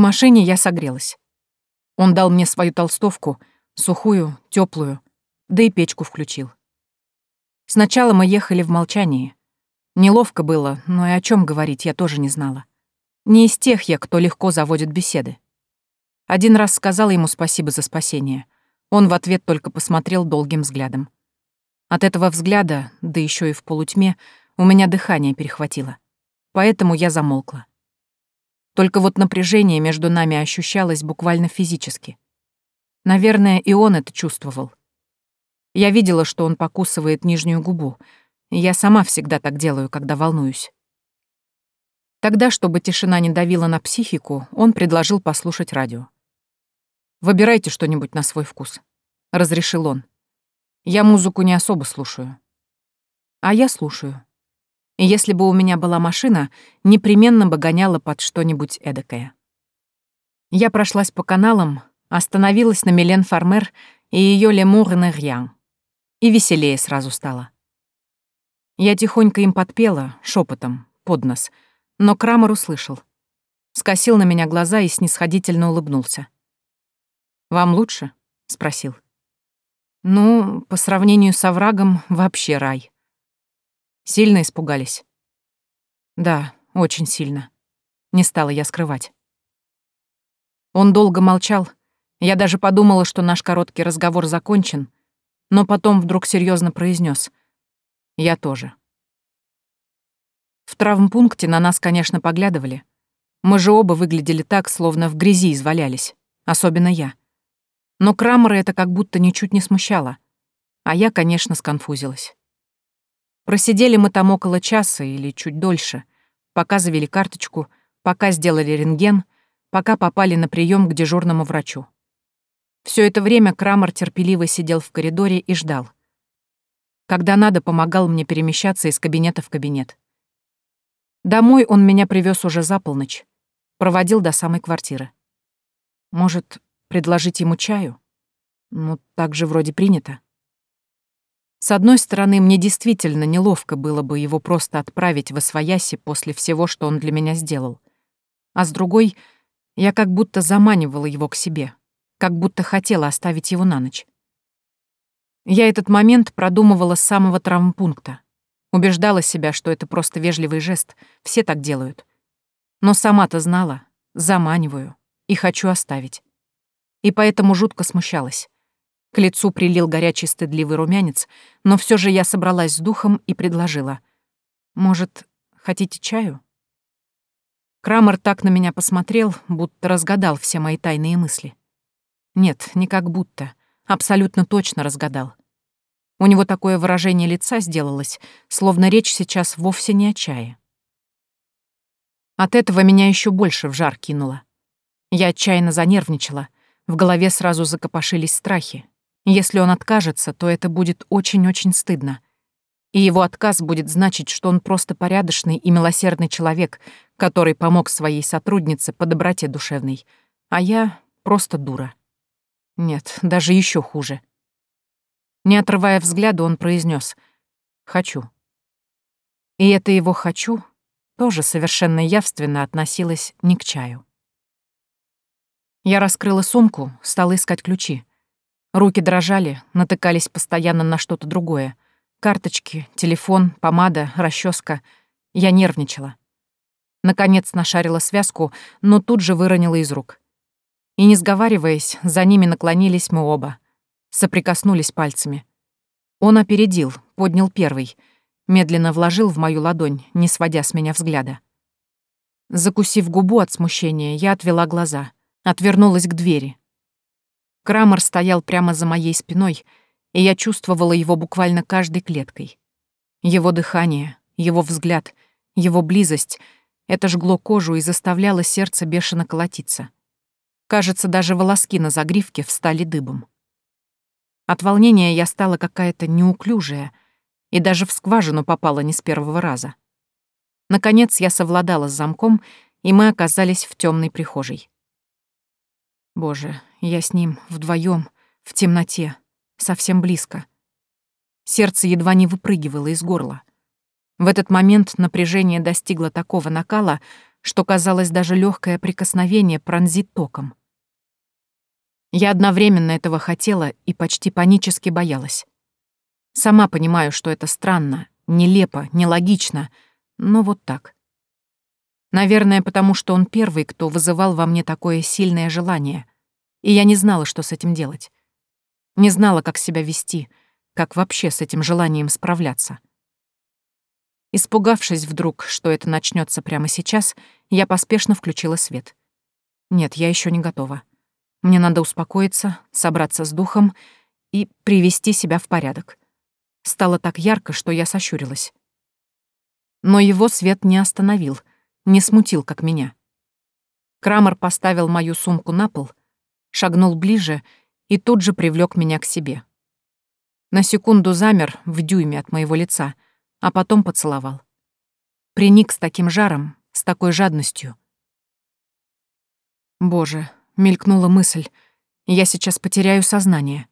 машине я согрелась. Он дал мне свою толстовку, сухую, теплую, да и печку включил. Сначала мы ехали в молчании. Неловко было, но и о чем говорить я тоже не знала. Не из тех я, кто легко заводит беседы. Один раз сказала ему спасибо за спасение. Он в ответ только посмотрел долгим взглядом. От этого взгляда, да еще и в полутьме, у меня дыхание перехватило. Поэтому я замолкла. Только вот напряжение между нами ощущалось буквально физически. Наверное, и он это чувствовал. Я видела, что он покусывает нижнюю губу. Я сама всегда так делаю, когда волнуюсь. Тогда, чтобы тишина не давила на психику, он предложил послушать радио. «Выбирайте что-нибудь на свой вкус», — разрешил он. «Я музыку не особо слушаю». А я слушаю. Если бы у меня была машина, непременно бы гоняла под что-нибудь эдакое. Я прошлась по каналам, остановилась на Милен Фармер и ее Лемур Нерьян. И веселее сразу стало. Я тихонько им подпела, шепотом, под нос, но Крамер услышал. Скосил на меня глаза и снисходительно улыбнулся. «Вам лучше?» — спросил. «Ну, по сравнению с оврагом, вообще рай», Сильно испугались? Да, очень сильно. Не стала я скрывать. Он долго молчал. Я даже подумала, что наш короткий разговор закончен, но потом вдруг серьезно произнес: Я тоже. В травмпункте на нас, конечно, поглядывали. Мы же оба выглядели так, словно в грязи извалялись. Особенно я. Но Крамера это как будто ничуть не смущало. А я, конечно, сконфузилась. Просидели мы там около часа или чуть дольше, пока завели карточку, пока сделали рентген, пока попали на прием к дежурному врачу. Все это время Крамер терпеливо сидел в коридоре и ждал. Когда надо, помогал мне перемещаться из кабинета в кабинет. Домой он меня привез уже за полночь, проводил до самой квартиры. Может, предложить ему чаю? Ну, так же вроде принято. С одной стороны, мне действительно неловко было бы его просто отправить в Освояси после всего, что он для меня сделал. А с другой, я как будто заманивала его к себе, как будто хотела оставить его на ночь. Я этот момент продумывала с самого травмпункта. Убеждала себя, что это просто вежливый жест, все так делают. Но сама-то знала, заманиваю и хочу оставить. И поэтому жутко смущалась. К лицу прилил горячий стыдливый румянец, но все же я собралась с духом и предложила. «Может, хотите чаю?» Крамер так на меня посмотрел, будто разгадал все мои тайные мысли. Нет, не как будто, абсолютно точно разгадал. У него такое выражение лица сделалось, словно речь сейчас вовсе не о чае. От этого меня еще больше в жар кинуло. Я отчаянно занервничала, в голове сразу закопошились страхи, если он откажется, то это будет очень-очень стыдно. И его отказ будет значить, что он просто порядочный и милосердный человек, который помог своей сотруднице по доброте душевной. А я просто дура. Нет, даже еще хуже. Не отрывая взгляда, он произнес: «Хочу». И это его «хочу» тоже совершенно явственно относилось не к чаю. Я раскрыла сумку, стала искать ключи. Руки дрожали, натыкались постоянно на что-то другое. Карточки, телефон, помада, расческа. Я нервничала. Наконец нашарила связку, но тут же выронила из рук. И не сговариваясь, за ними наклонились мы оба. Соприкоснулись пальцами. Он опередил, поднял первый, медленно вложил в мою ладонь, не сводя с меня взгляда. Закусив губу от смущения, я отвела глаза, отвернулась к двери, Крамер стоял прямо за моей спиной, и я чувствовала его буквально каждой клеткой. Его дыхание, его взгляд, его близость — это жгло кожу и заставляло сердце бешено колотиться. Кажется, даже волоски на загривке встали дыбом. От волнения я стала какая-то неуклюжая и даже в скважину попала не с первого раза. Наконец я совладала с замком, и мы оказались в темной прихожей. Боже, я с ним вдвоем в темноте, совсем близко. Сердце едва не выпрыгивало из горла. В этот момент напряжение достигло такого накала, что, казалось, даже легкое прикосновение пронзит током. Я одновременно этого хотела и почти панически боялась. Сама понимаю, что это странно, нелепо, нелогично, но вот так. Наверное, потому что он первый, кто вызывал во мне такое сильное желание, и я не знала, что с этим делать. Не знала, как себя вести, как вообще с этим желанием справляться. Испугавшись вдруг, что это начнется прямо сейчас, я поспешно включила свет. Нет, я еще не готова. Мне надо успокоиться, собраться с духом и привести себя в порядок. Стало так ярко, что я сощурилась. Но его свет не остановил, не смутил, как меня. Крамер поставил мою сумку на пол, шагнул ближе и тут же привлек меня к себе. На секунду замер в дюйме от моего лица, а потом поцеловал. Приник с таким жаром, с такой жадностью. Боже, мелькнула мысль. Я сейчас потеряю сознание.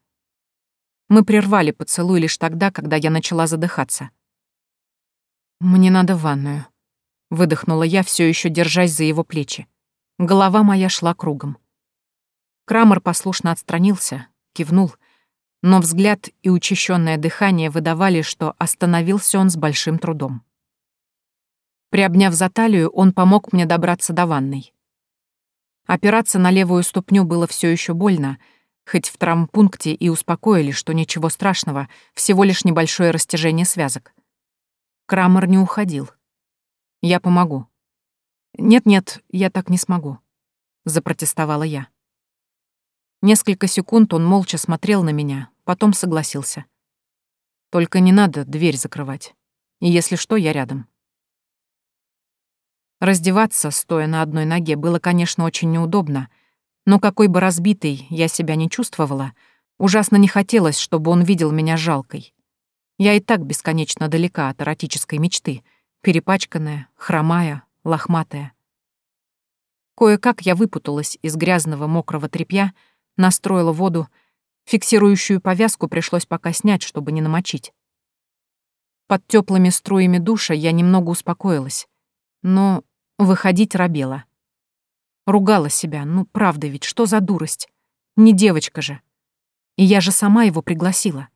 Мы прервали поцелуй лишь тогда, когда я начала задыхаться. «Мне надо в ванную», — выдохнула я, все еще держась за его плечи. Голова моя шла кругом. Крамер послушно отстранился, кивнул, но взгляд и учащенное дыхание выдавали, что остановился он с большим трудом. Приобняв за талию, он помог мне добраться до ванной. Опираться на левую ступню было все еще больно, хоть в травмпункте и успокоили, что ничего страшного, всего лишь небольшое растяжение связок. Крамер не уходил. «Я помогу». «Нет-нет, я так не смогу», — запротестовала я. Несколько секунд он молча смотрел на меня, потом согласился. «Только не надо дверь закрывать. И если что, я рядом». Раздеваться, стоя на одной ноге, было, конечно, очень неудобно, но какой бы разбитой я себя не чувствовала, ужасно не хотелось, чтобы он видел меня жалкой. Я и так бесконечно далека от эротической мечты, перепачканная, хромая, лохматая. Кое-как я выпуталась из грязного мокрого тряпья, настроила воду, фиксирующую повязку пришлось пока снять, чтобы не намочить. Под теплыми струями душа я немного успокоилась, но Выходить робела. Ругала себя, ну правда ведь, что за дурость? Не девочка же. И я же сама его пригласила.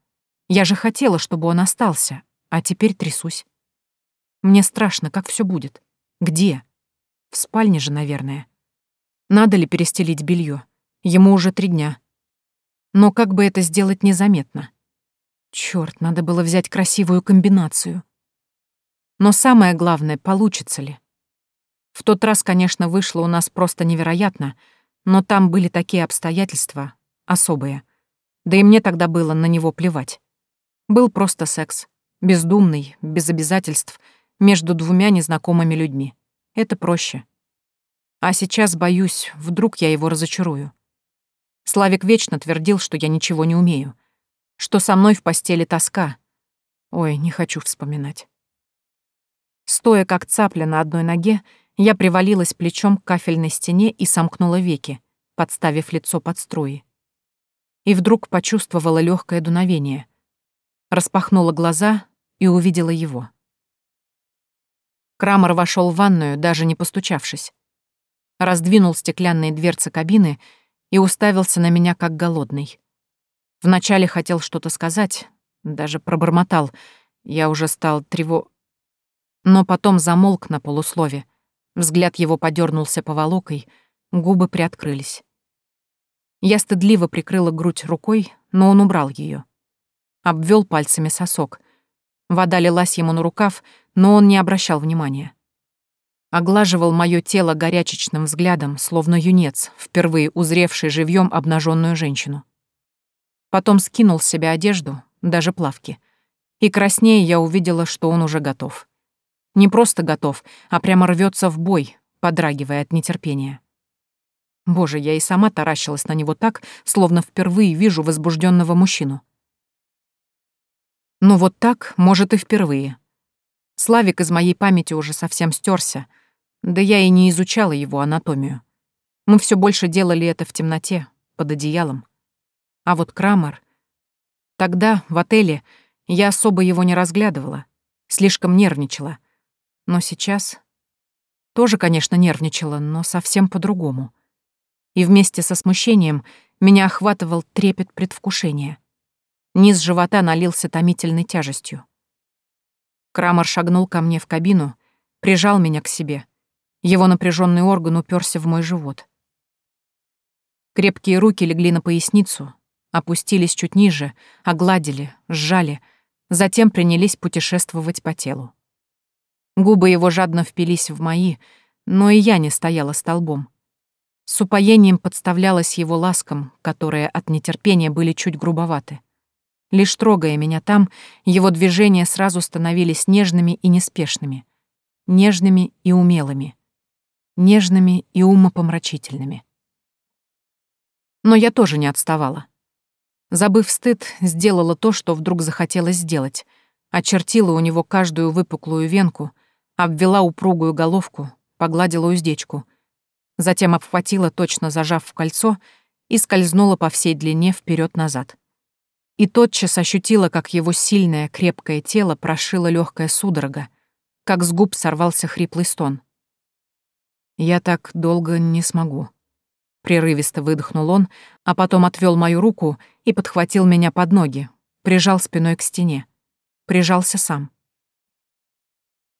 Я же хотела, чтобы он остался, а теперь трясусь. Мне страшно, как все будет. Где? В спальне же, наверное. Надо ли перестелить белье? Ему уже три дня. Но как бы это сделать незаметно? Черт, надо было взять красивую комбинацию. Но самое главное, получится ли? В тот раз, конечно, вышло у нас просто невероятно, но там были такие обстоятельства, особые. Да и мне тогда было на него плевать. Был просто секс, бездумный, без обязательств, между двумя незнакомыми людьми. Это проще. А сейчас, боюсь, вдруг я его разочарую. Славик вечно твердил, что я ничего не умею, что со мной в постели тоска. Ой, не хочу вспоминать. Стоя как цапля на одной ноге, я привалилась плечом к кафельной стене и сомкнула веки, подставив лицо под струи. И вдруг почувствовала легкое дуновение. Распахнула глаза и увидела его. Крамер вошел в ванную, даже не постучавшись. Раздвинул стеклянные дверцы кабины и уставился на меня как голодный. Вначале хотел что-то сказать, даже пробормотал. Я уже стал трево... Но потом замолк на полуслове, Взгляд его подернулся поволокой, губы приоткрылись. Я стыдливо прикрыла грудь рукой, но он убрал ее. Обвел пальцами сосок. Вода лилась ему на рукав, но он не обращал внимания. Оглаживал мое тело горячечным взглядом, словно юнец, впервые узревший живьем обнаженную женщину. Потом скинул с себя одежду, даже плавки. И краснее я увидела, что он уже готов. Не просто готов, а прямо рвется в бой, подрагивая от нетерпения. Боже, я и сама таращилась на него так, словно впервые вижу возбужденного мужчину. Ну вот так, может, и впервые. Славик из моей памяти уже совсем стерся, да я и не изучала его анатомию. Мы все больше делали это в темноте, под одеялом. А вот Крамер... Тогда, в отеле, я особо его не разглядывала, слишком нервничала — но сейчас... Тоже, конечно, нервничала, но совсем по-другому. И вместе со смущением меня охватывал трепет предвкушения. Низ живота налился томительной тяжестью. Крамер шагнул ко мне в кабину, прижал меня к себе. Его напряженный орган уперся в мой живот. Крепкие руки легли на поясницу, опустились чуть ниже, огладили, сжали, затем принялись путешествовать по телу. Губы его жадно впились в мои, но и я не стояла столбом. С упоением подставлялась его ласкам, которые от нетерпения были чуть грубоваты. Лишь трогая меня там, его движения сразу становились нежными и неспешными, нежными и умелыми, нежными и умопомрачительными. Но я тоже не отставала. Забыв стыд, сделала то, что вдруг захотелось сделать, очертила у него каждую выпуклую венку — обвела упругую головку, погладила уздечку, затем обхватила, точно зажав в кольцо, и скользнула по всей длине вперед назад И тотчас ощутила, как его сильное, крепкое тело прошило легкая судорога, как с губ сорвался хриплый стон. «Я так долго не смогу», — прерывисто выдохнул он, а потом отвел мою руку и подхватил меня под ноги, прижал спиной к стене. Прижался сам.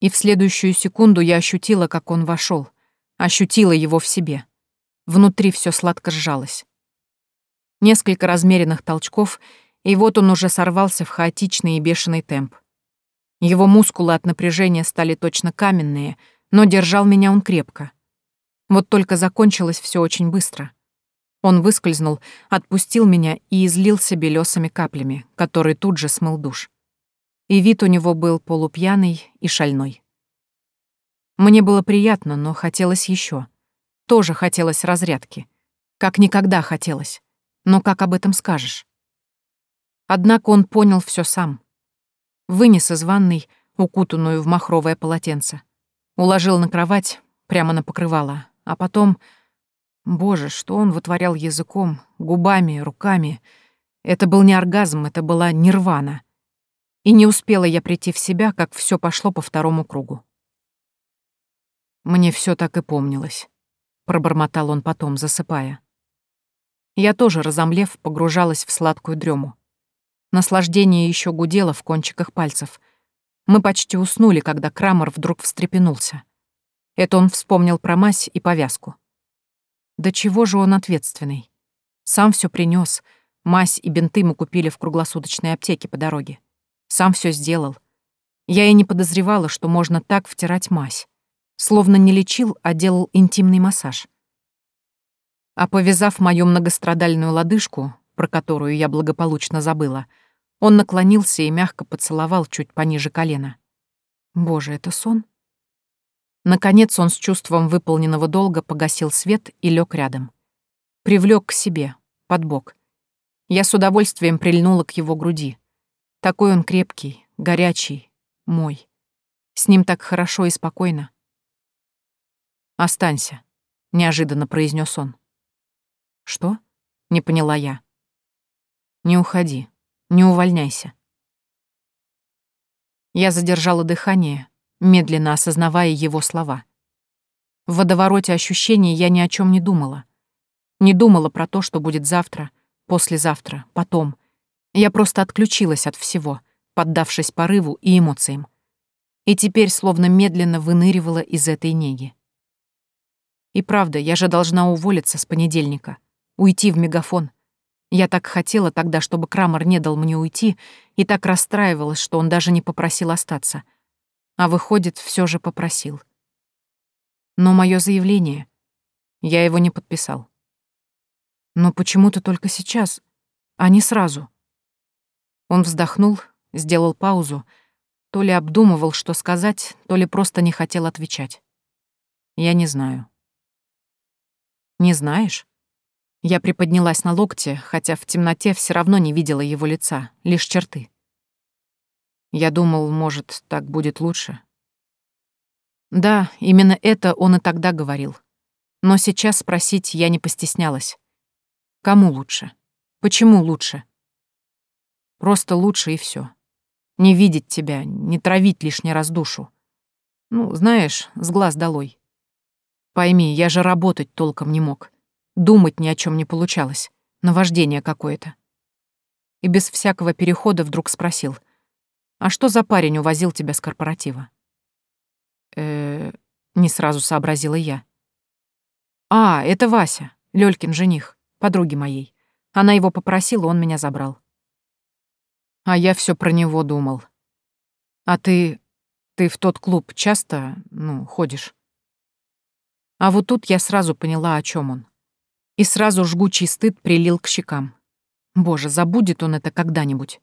И в следующую секунду я ощутила, как он вошел, ощутила его в себе. Внутри все сладко сжалось. Несколько размеренных толчков, и вот он уже сорвался в хаотичный и бешеный темп. Его мускулы от напряжения стали точно каменные, но держал меня он крепко. Вот только закончилось все очень быстро. Он выскользнул, отпустил меня и излился белесыми каплями, которые тут же смыл душ и вид у него был полупьяный и шальной. Мне было приятно, но хотелось еще. Тоже хотелось разрядки. Как никогда хотелось. Но как об этом скажешь? Однако он понял все сам. Вынес из ванной, укутанную в махровое полотенце. Уложил на кровать, прямо на покрывало, а потом... Боже, что он вытворял языком, губами, руками. Это был не оргазм, это была нирвана. И не успела я прийти в себя, как все пошло по второму кругу. Мне все так и помнилось, пробормотал он потом, засыпая. Я тоже, разомлев, погружалась в сладкую дрему. Наслаждение еще гудело в кончиках пальцев. Мы почти уснули, когда Крамер вдруг встрепенулся. Это он вспомнил про мазь и повязку. Да чего же он ответственный? Сам все принес. Мазь и бинты мы купили в круглосуточной аптеке по дороге. Сам все сделал. Я и не подозревала, что можно так втирать мазь. Словно не лечил, а делал интимный массаж. А повязав мою многострадальную лодыжку, про которую я благополучно забыла, он наклонился и мягко поцеловал чуть пониже колена. Боже, это сон? Наконец он с чувством выполненного долга погасил свет и лег рядом. Привлек к себе, под бок. Я с удовольствием прильнула к его груди. Такой он крепкий, горячий, мой. С ним так хорошо и спокойно. «Останься», — неожиданно произнес он. «Что?» — не поняла я. «Не уходи, не увольняйся». Я задержала дыхание, медленно осознавая его слова. В водовороте ощущений я ни о чем не думала. Не думала про то, что будет завтра, послезавтра, потом — я просто отключилась от всего, поддавшись порыву и эмоциям. И теперь словно медленно выныривала из этой неги. И правда, я же должна уволиться с понедельника, уйти в мегафон. Я так хотела тогда, чтобы Крамер не дал мне уйти, и так расстраивалась, что он даже не попросил остаться. А выходит, все же попросил. Но мое заявление... Я его не подписал. Но почему-то только сейчас, а не сразу. Он вздохнул, сделал паузу, то ли обдумывал, что сказать, то ли просто не хотел отвечать. Я не знаю. Не знаешь? Я приподнялась на локте, хотя в темноте все равно не видела его лица, лишь черты. Я думал, может, так будет лучше. Да, именно это он и тогда говорил. Но сейчас спросить я не постеснялась. Кому лучше? Почему лучше? Просто лучше и все. Не видеть тебя, не травить лишний раз душу. Ну, знаешь, с глаз долой. Пойми, я же работать толком не мог. Думать ни о чем не получалось. Наваждение какое-то. И без всякого перехода вдруг спросил. «А что за парень увозил тебя с корпоратива?» э не сразу сообразила я. «А, это Вася, Лёлькин жених, подруги моей. Она его попросила, он меня забрал». А я все про него думал. «А ты... ты в тот клуб часто, ну, ходишь?» А вот тут я сразу поняла, о чем он. И сразу жгучий стыд прилил к щекам. Боже, забудет он это когда-нибудь.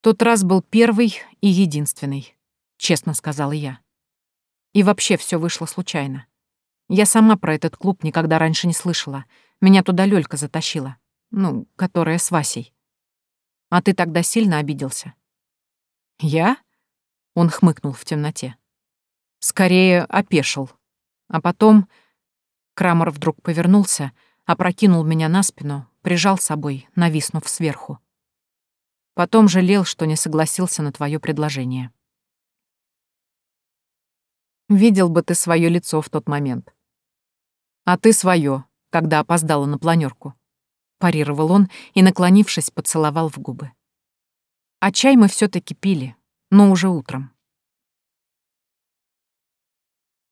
Тот раз был первый и единственный, честно сказала я. И вообще все вышло случайно. Я сама про этот клуб никогда раньше не слышала. Меня туда Лёлька затащила. Ну, которая с Васей. А ты тогда сильно обиделся? Я? Он хмыкнул в темноте. Скорее опешил. А потом Крамер вдруг повернулся, опрокинул меня на спину, прижал собой, нависнув сверху. Потом жалел, что не согласился на твое предложение. Видел бы ты свое лицо в тот момент. А ты свое, когда опоздала на планерку. Парировал он и, наклонившись, поцеловал в губы. А чай мы все таки пили, но уже утром.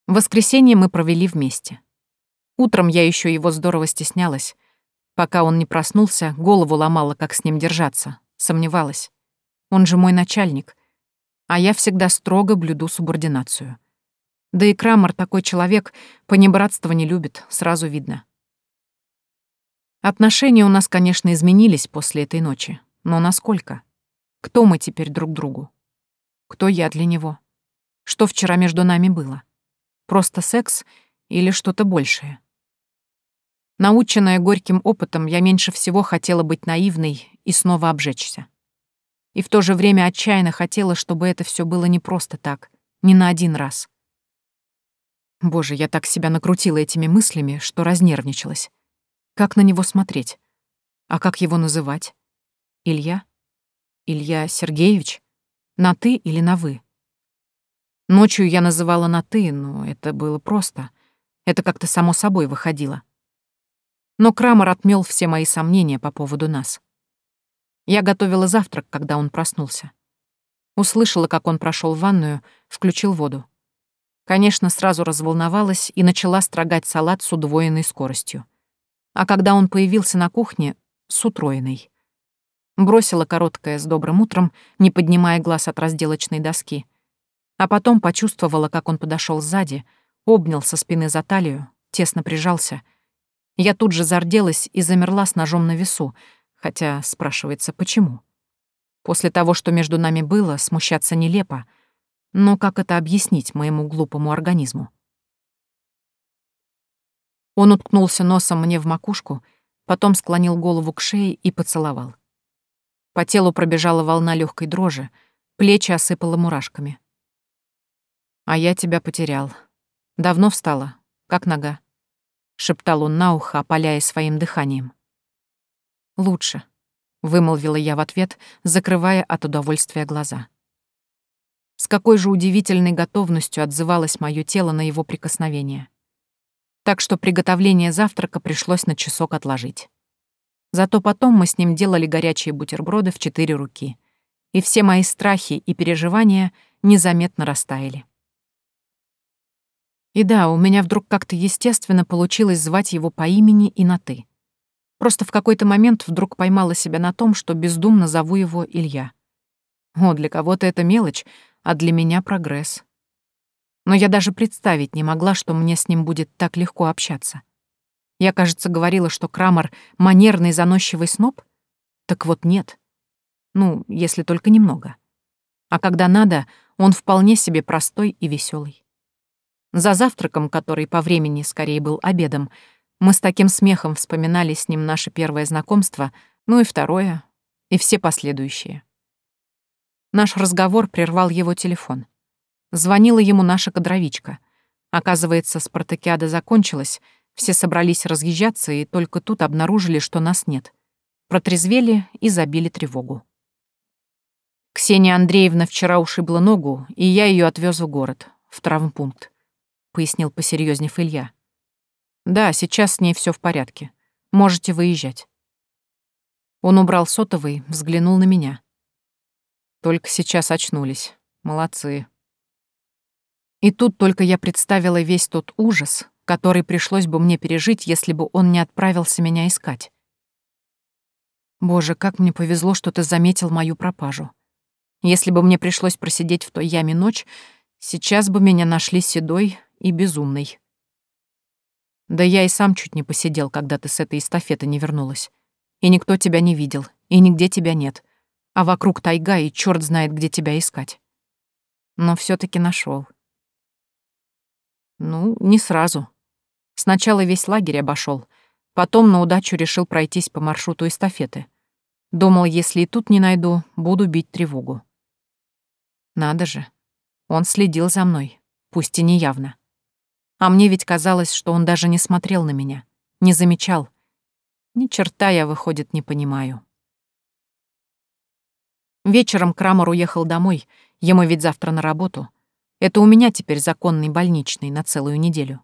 Воскресенье мы провели вместе. Утром я еще его здорово стеснялась. Пока он не проснулся, голову ломала, как с ним держаться. Сомневалась. Он же мой начальник. А я всегда строго блюду субординацию. Да и Крамер такой человек, понебратство не любит, сразу видно. Отношения у нас, конечно, изменились после этой ночи. Но насколько? Кто мы теперь друг другу? Кто я для него? Что вчера между нами было? Просто секс или что-то большее? Наученная горьким опытом, я меньше всего хотела быть наивной и снова обжечься. И в то же время отчаянно хотела, чтобы это все было не просто так, не на один раз. Боже, я так себя накрутила этими мыслями, что разнервничалась. Как на него смотреть? А как его называть? Илья? Илья Сергеевич? На «ты» или на «вы»? Ночью я называла на «ты», но это было просто. Это как-то само собой выходило. Но Крамер отмел все мои сомнения по поводу нас. Я готовила завтрак, когда он проснулся. Услышала, как он прошел в ванную, включил воду. Конечно, сразу разволновалась и начала строгать салат с удвоенной скоростью. А когда он появился на кухне, с утроенной. Бросила короткое с добрым утром, не поднимая глаз от разделочной доски — а потом почувствовала, как он подошел сзади, обнял со спины за талию, тесно прижался. Я тут же зарделась и замерла с ножом на весу, хотя спрашивается, почему? После того, что между нами было, смущаться нелепо, но как это объяснить моему глупому организму? Он уткнулся носом мне в макушку, потом склонил голову к шее и поцеловал. По телу пробежала волна легкой дрожи, плечи осыпало мурашками. А я тебя потерял. Давно встала, как нога. Шептал он на ухо, опаляя своим дыханием. Лучше, вымолвила я в ответ, закрывая от удовольствия глаза. С какой же удивительной готовностью отзывалось мое тело на его прикосновение. Так что приготовление завтрака пришлось на часок отложить. Зато потом мы с ним делали горячие бутерброды в четыре руки, и все мои страхи и переживания незаметно растаяли. И да, у меня вдруг как-то естественно получилось звать его по имени и на «ты». Просто в какой-то момент вдруг поймала себя на том, что бездумно зову его Илья. О, для кого-то это мелочь, а для меня прогресс. Но я даже представить не могла, что мне с ним будет так легко общаться. Я, кажется, говорила, что Крамер — манерный заносчивый сноб. Так вот нет. Ну, если только немного. А когда надо, он вполне себе простой и веселый. За завтраком, который по времени скорее был обедом, мы с таким смехом вспоминали с ним наше первое знакомство, ну и второе, и все последующие. Наш разговор прервал его телефон. Звонила ему наша кадровичка. Оказывается, спартакиада закончилась, все собрались разъезжаться и только тут обнаружили, что нас нет. Протрезвели и забили тревогу. Ксения Андреевна вчера ушибла ногу, и я ее отвез в город, в травмпункт. Пояснил посерьезнев Илья. Да, сейчас с ней все в порядке. Можете выезжать. Он убрал сотовый, взглянул на меня. Только сейчас очнулись. Молодцы. И тут только я представила весь тот ужас, который пришлось бы мне пережить, если бы он не отправился меня искать. Боже, как мне повезло, что ты заметил мою пропажу. Если бы мне пришлось просидеть в той яме ночь, сейчас бы меня нашли седой и безумной. Да я и сам чуть не посидел, когда ты с этой эстафеты не вернулась. И никто тебя не видел, и нигде тебя нет. А вокруг тайга, и черт знает, где тебя искать. Но все таки нашел. Ну, не сразу. Сначала весь лагерь обошел, потом на удачу решил пройтись по маршруту эстафеты. Думал, если и тут не найду, буду бить тревогу. Надо же. Он следил за мной, пусть и неявно. А мне ведь казалось, что он даже не смотрел на меня, не замечал. Ни черта я, выходит, не понимаю. Вечером Крамер уехал домой, ему ведь завтра на работу. Это у меня теперь законный больничный на целую неделю.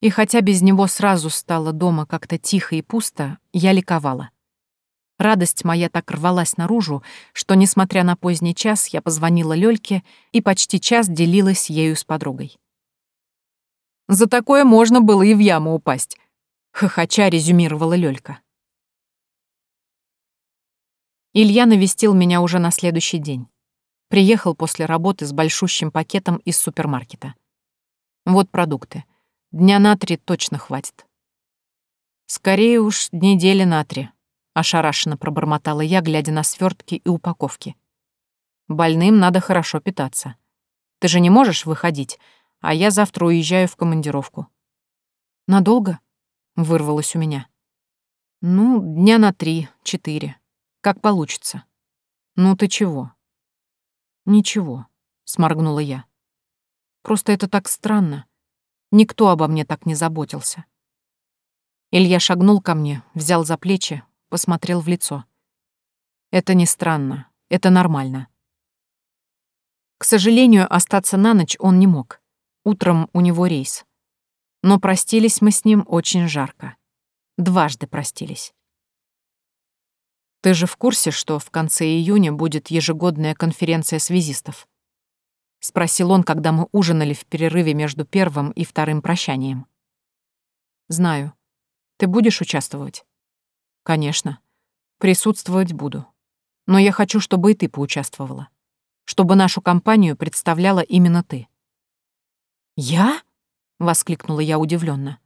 И хотя без него сразу стало дома как-то тихо и пусто, я ликовала. Радость моя так рвалась наружу, что, несмотря на поздний час, я позвонила Лёльке и почти час делилась ею с подругой. «За такое можно было и в яму упасть», — хохоча резюмировала Лёлька. Илья навестил меня уже на следующий день. Приехал после работы с большущим пакетом из супермаркета. Вот продукты. Дня на три точно хватит. Скорее уж, недели на три, ошарашенно пробормотала я, глядя на свертки и упаковки. Больным надо хорошо питаться. Ты же не можешь выходить, а я завтра уезжаю в командировку. Надолго? Вырвалось у меня. Ну, дня на три, четыре. Как получится. Ну ты чего? Ничего, сморгнула я. Просто это так странно. Никто обо мне так не заботился. Илья шагнул ко мне, взял за плечи, посмотрел в лицо. Это не странно, это нормально. К сожалению, остаться на ночь он не мог. Утром у него рейс. Но простились мы с ним очень жарко. Дважды простились. Ты же в курсе, что в конце июня будет ежегодная конференция связистов? — спросил он, когда мы ужинали в перерыве между первым и вторым прощанием. «Знаю. Ты будешь участвовать?» «Конечно. Присутствовать буду. Но я хочу, чтобы и ты поучаствовала. Чтобы нашу компанию представляла именно ты». «Я?» — воскликнула я удивленно.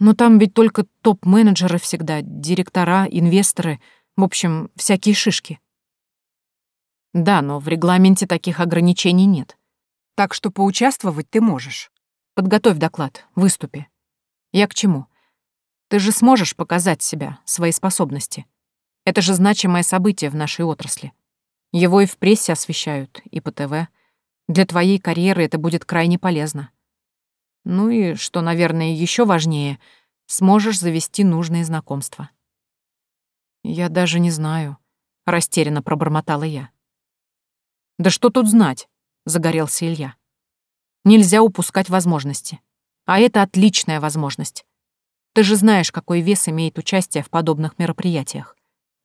«Но там ведь только топ-менеджеры всегда, директора, инвесторы, в общем, всякие шишки». Да, но в регламенте таких ограничений нет. Так что поучаствовать ты можешь. Подготовь доклад, выступи. Я к чему? Ты же сможешь показать себя, свои способности. Это же значимое событие в нашей отрасли. Его и в прессе освещают, и по ТВ. Для твоей карьеры это будет крайне полезно. Ну и, что, наверное, еще важнее, сможешь завести нужные знакомства. Я даже не знаю, растерянно пробормотала я. «Да что тут знать?» — загорелся Илья. «Нельзя упускать возможности. А это отличная возможность. Ты же знаешь, какой вес имеет участие в подобных мероприятиях.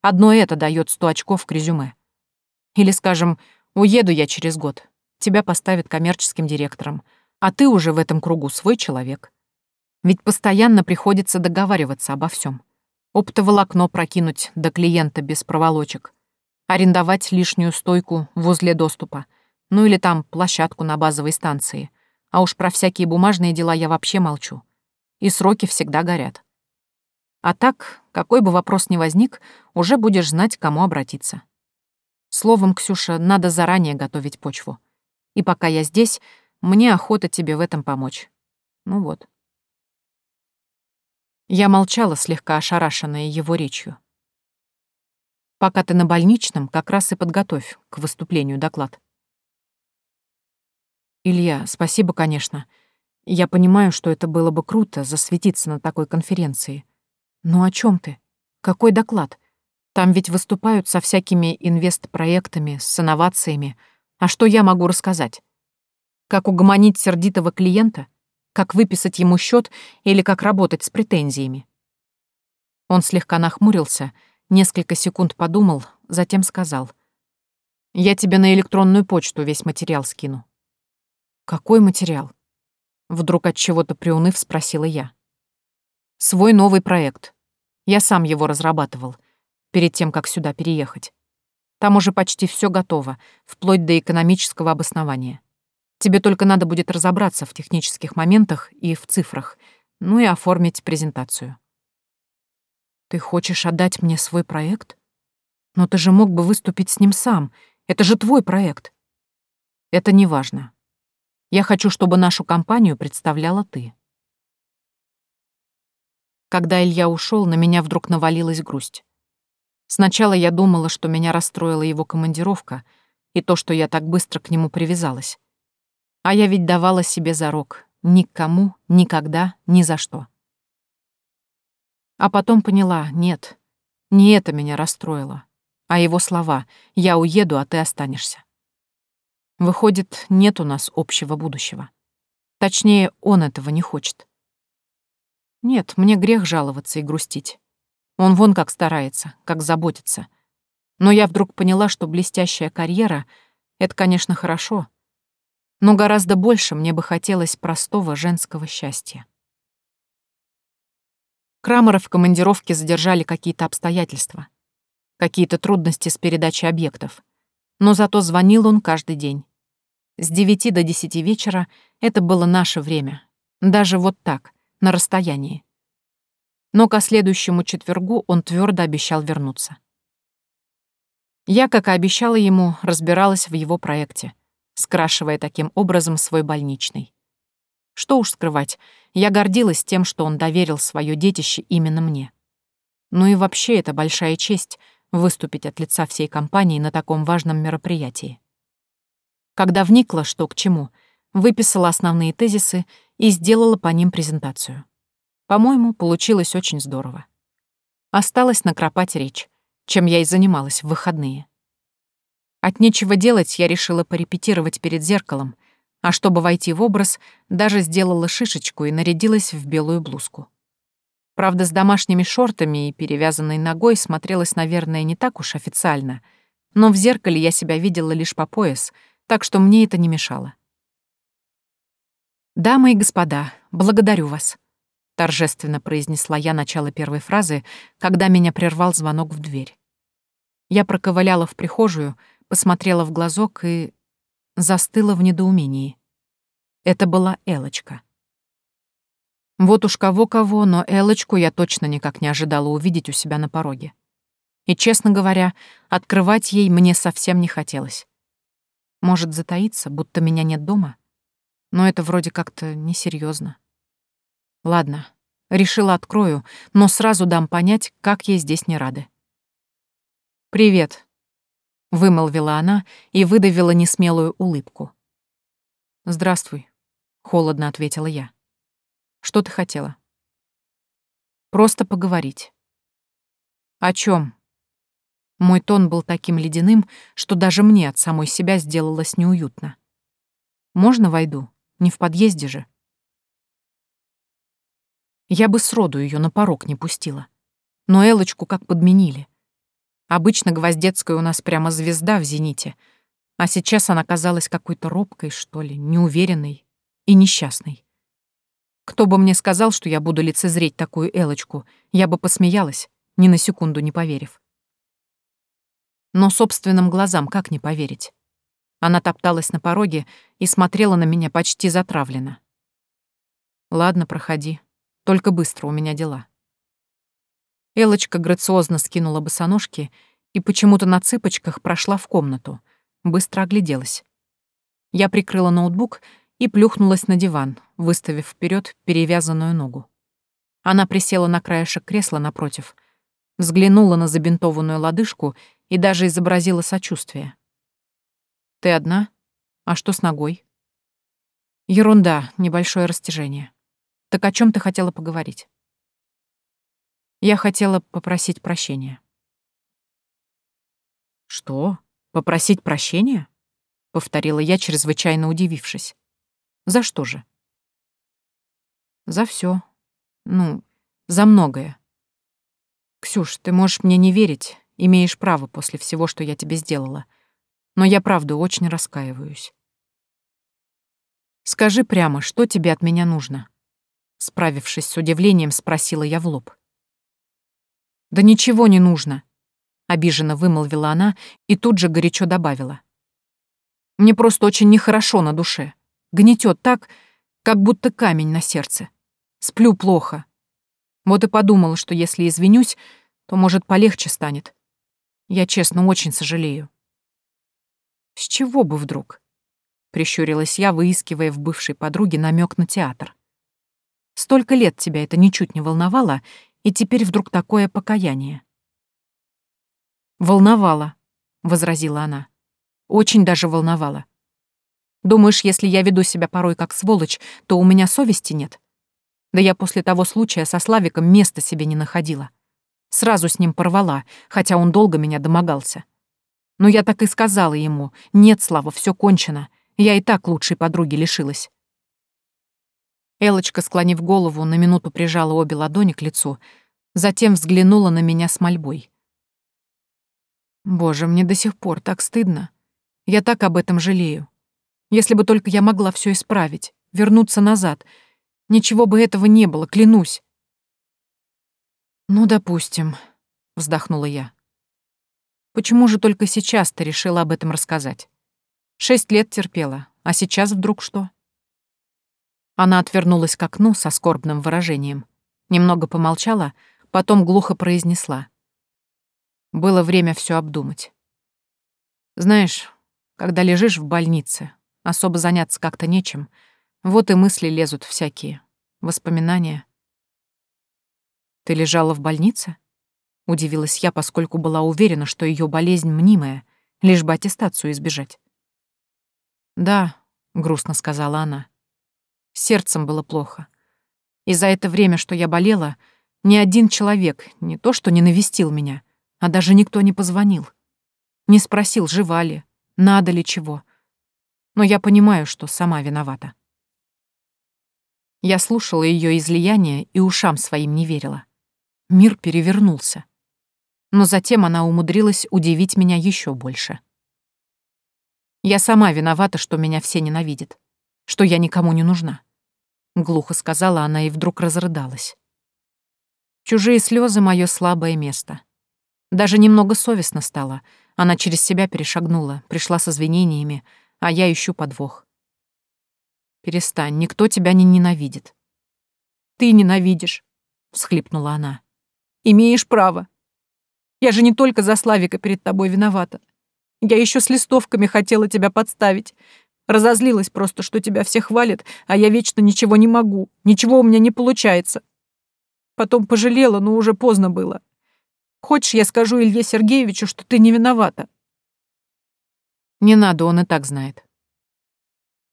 Одно это дает сто очков к резюме. Или, скажем, уеду я через год, тебя поставят коммерческим директором, а ты уже в этом кругу свой человек. Ведь постоянно приходится договариваться обо всем. Оптоволокно прокинуть до клиента без проволочек, арендовать лишнюю стойку возле доступа, ну или там площадку на базовой станции. А уж про всякие бумажные дела я вообще молчу. И сроки всегда горят. А так, какой бы вопрос ни возник, уже будешь знать, кому обратиться. Словом, Ксюша, надо заранее готовить почву. И пока я здесь, мне охота тебе в этом помочь. Ну вот. Я молчала, слегка ошарашенная его речью. Пока ты на больничном, как раз и подготовь к выступлению доклад. Илья, спасибо, конечно. Я понимаю, что это было бы круто засветиться на такой конференции. Но о чем ты? Какой доклад? Там ведь выступают со всякими инвест-проектами, с инновациями. А что я могу рассказать? Как угомонить сердитого клиента? Как выписать ему счет или как работать с претензиями? Он слегка нахмурился, несколько секунд подумал, затем сказал. «Я тебе на электронную почту весь материал скину». «Какой материал?» Вдруг от чего-то приуныв спросила я. «Свой новый проект. Я сам его разрабатывал, перед тем, как сюда переехать. Там уже почти все готово, вплоть до экономического обоснования. Тебе только надо будет разобраться в технических моментах и в цифрах, ну и оформить презентацию. Ты хочешь отдать мне свой проект? Но ты же мог бы выступить с ним сам. Это же твой проект. Это не важно. Я хочу, чтобы нашу компанию представляла ты. Когда Илья ушел, на меня вдруг навалилась грусть. Сначала я думала, что меня расстроила его командировка и то, что я так быстро к нему привязалась. А я ведь давала себе зарок никому, никогда, ни за что. А потом поняла, нет, не это меня расстроило, а его слова «я уеду, а ты останешься». Выходит, нет у нас общего будущего. Точнее, он этого не хочет. Нет, мне грех жаловаться и грустить. Он вон как старается, как заботится. Но я вдруг поняла, что блестящая карьера — это, конечно, хорошо, но гораздо больше мне бы хотелось простого женского счастья. Крамера в командировке задержали какие-то обстоятельства, какие-то трудности с передачей объектов. Но зато звонил он каждый день. С девяти до десяти вечера это было наше время, даже вот так, на расстоянии. Но ко следующему четвергу он твердо обещал вернуться. Я, как и обещала ему, разбиралась в его проекте — скрашивая таким образом свой больничный. Что уж скрывать, я гордилась тем, что он доверил свое детище именно мне. Ну и вообще это большая честь — выступить от лица всей компании на таком важном мероприятии. Когда вникла, что к чему, выписала основные тезисы и сделала по ним презентацию. По-моему, получилось очень здорово. Осталось накропать речь, чем я и занималась в выходные. От нечего делать я решила порепетировать перед зеркалом, а чтобы войти в образ, даже сделала шишечку и нарядилась в белую блузку. Правда, с домашними шортами и перевязанной ногой смотрелась, наверное, не так уж официально, но в зеркале я себя видела лишь по пояс, так что мне это не мешало. «Дамы и господа, благодарю вас», — торжественно произнесла я начало первой фразы, когда меня прервал звонок в дверь. Я проковыляла в прихожую, посмотрела в глазок и застыла в недоумении. Это была Элочка. Вот уж кого-кого, но Элочку я точно никак не ожидала увидеть у себя на пороге. И, честно говоря, открывать ей мне совсем не хотелось. Может, затаиться, будто меня нет дома? Но это вроде как-то несерьезно. Ладно, решила открою, но сразу дам понять, как ей здесь не рады. «Привет», вымолвила она и выдавила несмелую улыбку. «Здравствуй», — холодно ответила я. «Что ты хотела?» «Просто поговорить». «О чем? Мой тон был таким ледяным, что даже мне от самой себя сделалось неуютно. «Можно войду? Не в подъезде же?» Я бы сроду ее на порог не пустила. Но Элочку как подменили. Обычно Гвоздецкая у нас прямо звезда в зените, а сейчас она казалась какой-то робкой, что ли, неуверенной и несчастной. Кто бы мне сказал, что я буду лицезреть такую Элочку, я бы посмеялась, ни на секунду не поверив. Но собственным глазам как не поверить? Она топталась на пороге и смотрела на меня почти затравленно. «Ладно, проходи. Только быстро, у меня дела». Элочка грациозно скинула босоножки и почему-то на цыпочках прошла в комнату, быстро огляделась. Я прикрыла ноутбук и плюхнулась на диван, выставив вперед перевязанную ногу. Она присела на краешек кресла напротив, взглянула на забинтованную лодыжку и даже изобразила сочувствие. «Ты одна? А что с ногой?» «Ерунда, небольшое растяжение. Так о чем ты хотела поговорить?» Я хотела попросить прощения. «Что? Попросить прощения?» — повторила я, чрезвычайно удивившись. За что же? За все. Ну, за многое. Ксюш, ты можешь мне не верить, имеешь право после всего, что я тебе сделала. Но я правда очень раскаиваюсь. Скажи прямо, что тебе от меня нужно? Справившись с удивлением, спросила я в лоб. Да ничего не нужно, обиженно вымолвила она и тут же горячо добавила. Мне просто очень нехорошо на душе. Гнетет так, как будто камень на сердце. Сплю плохо. Вот и подумала, что если извинюсь, то, может, полегче станет. Я, честно, очень сожалею. С чего бы вдруг? Прищурилась я, выискивая в бывшей подруге намек на театр. Столько лет тебя это ничуть не волновало, и теперь вдруг такое покаяние. «Волновало», — возразила она. «Очень даже волновало. Думаешь, если я веду себя порой как сволочь, то у меня совести нет? Да я после того случая со Славиком места себе не находила. Сразу с ним порвала, хотя он долго меня домогался. Но я так и сказала ему, нет, Слава, все кончено. Я и так лучшей подруги лишилась. Элочка, склонив голову, на минуту прижала обе ладони к лицу, затем взглянула на меня с мольбой. Боже, мне до сих пор так стыдно. Я так об этом жалею. Если бы только я могла все исправить, вернуться назад — Ничего бы этого не было, клянусь. Ну, допустим, вздохнула я. Почему же только сейчас ты решила об этом рассказать? Шесть лет терпела, а сейчас вдруг что? Она отвернулась к окну со скорбным выражением. Немного помолчала, потом глухо произнесла. Было время все обдумать. Знаешь, когда лежишь в больнице, особо заняться как-то нечем — вот и мысли лезут всякие. Воспоминания. «Ты лежала в больнице?» Удивилась я, поскольку была уверена, что ее болезнь мнимая, лишь бы аттестацию избежать. «Да», — грустно сказала она. «Сердцем было плохо. И за это время, что я болела, ни один человек не то что не навестил меня, а даже никто не позвонил. Не спросил, жива ли, надо ли чего. Но я понимаю, что сама виновата. Я слушала ее излияние и ушам своим не верила. Мир перевернулся. Но затем она умудрилась удивить меня еще больше. Я сама виновата, что меня все ненавидят, что я никому не нужна. Глухо сказала она и вдруг разрыдалась. Чужие слезы — мое слабое место. Даже немного совестно стало. Она через себя перешагнула, пришла с извинениями, а я ищу подвох. Перестань, никто тебя не ненавидит. Ты ненавидишь, всхлипнула она. Имеешь право. Я же не только за Славика перед тобой виновата. Я еще с листовками хотела тебя подставить. Разозлилась просто, что тебя все хвалят, а я вечно ничего не могу, ничего у меня не получается. Потом пожалела, но уже поздно было. Хочешь, я скажу Илье Сергеевичу, что ты не виновата? Не надо, он и так знает.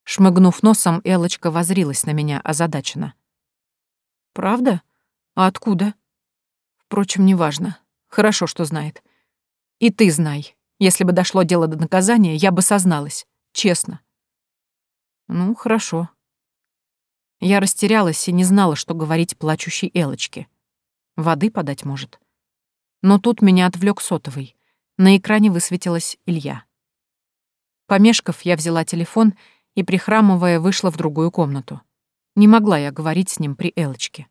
Шмыгнув носом, Элочка возрилась на меня озадаченно. «Правда? А откуда?» «Впрочем, неважно. Хорошо, что знает. И ты знай. Если бы дошло дело до наказания, я бы созналась. Честно». «Ну, хорошо». Я растерялась и не знала, что говорить плачущей Элочке. Воды подать может. Но тут меня отвлек сотовый. На экране высветилась Илья. Помешков, я взяла телефон и, прихрамывая, вышла в другую комнату. Не могла я говорить с ним при Элочке.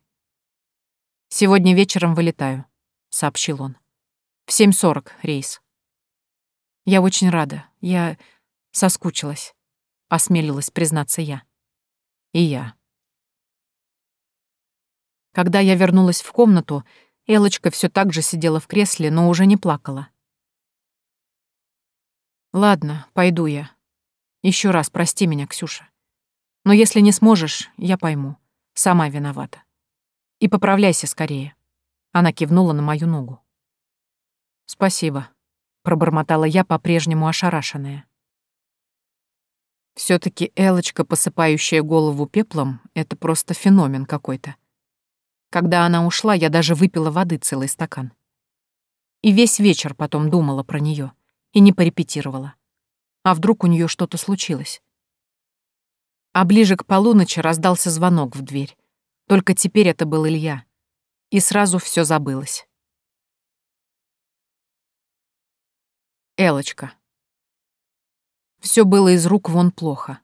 «Сегодня вечером вылетаю», — сообщил он. «В 7.40 рейс». «Я очень рада. Я соскучилась», — осмелилась признаться я. «И я». Когда я вернулась в комнату, Элочка все так же сидела в кресле, но уже не плакала. «Ладно, пойду я», еще раз прости меня, Ксюша. Но если не сможешь, я пойму. Сама виновата. И поправляйся скорее. Она кивнула на мою ногу. Спасибо, пробормотала я, по-прежнему ошарашенная. Все таки Элочка, посыпающая голову пеплом, это просто феномен какой-то. Когда она ушла, я даже выпила воды целый стакан. И весь вечер потом думала про нее и не порепетировала. А вдруг у нее что-то случилось? А ближе к полуночи раздался звонок в дверь. Только теперь это был Илья. И сразу все забылось. Элочка. Все было из рук вон плохо.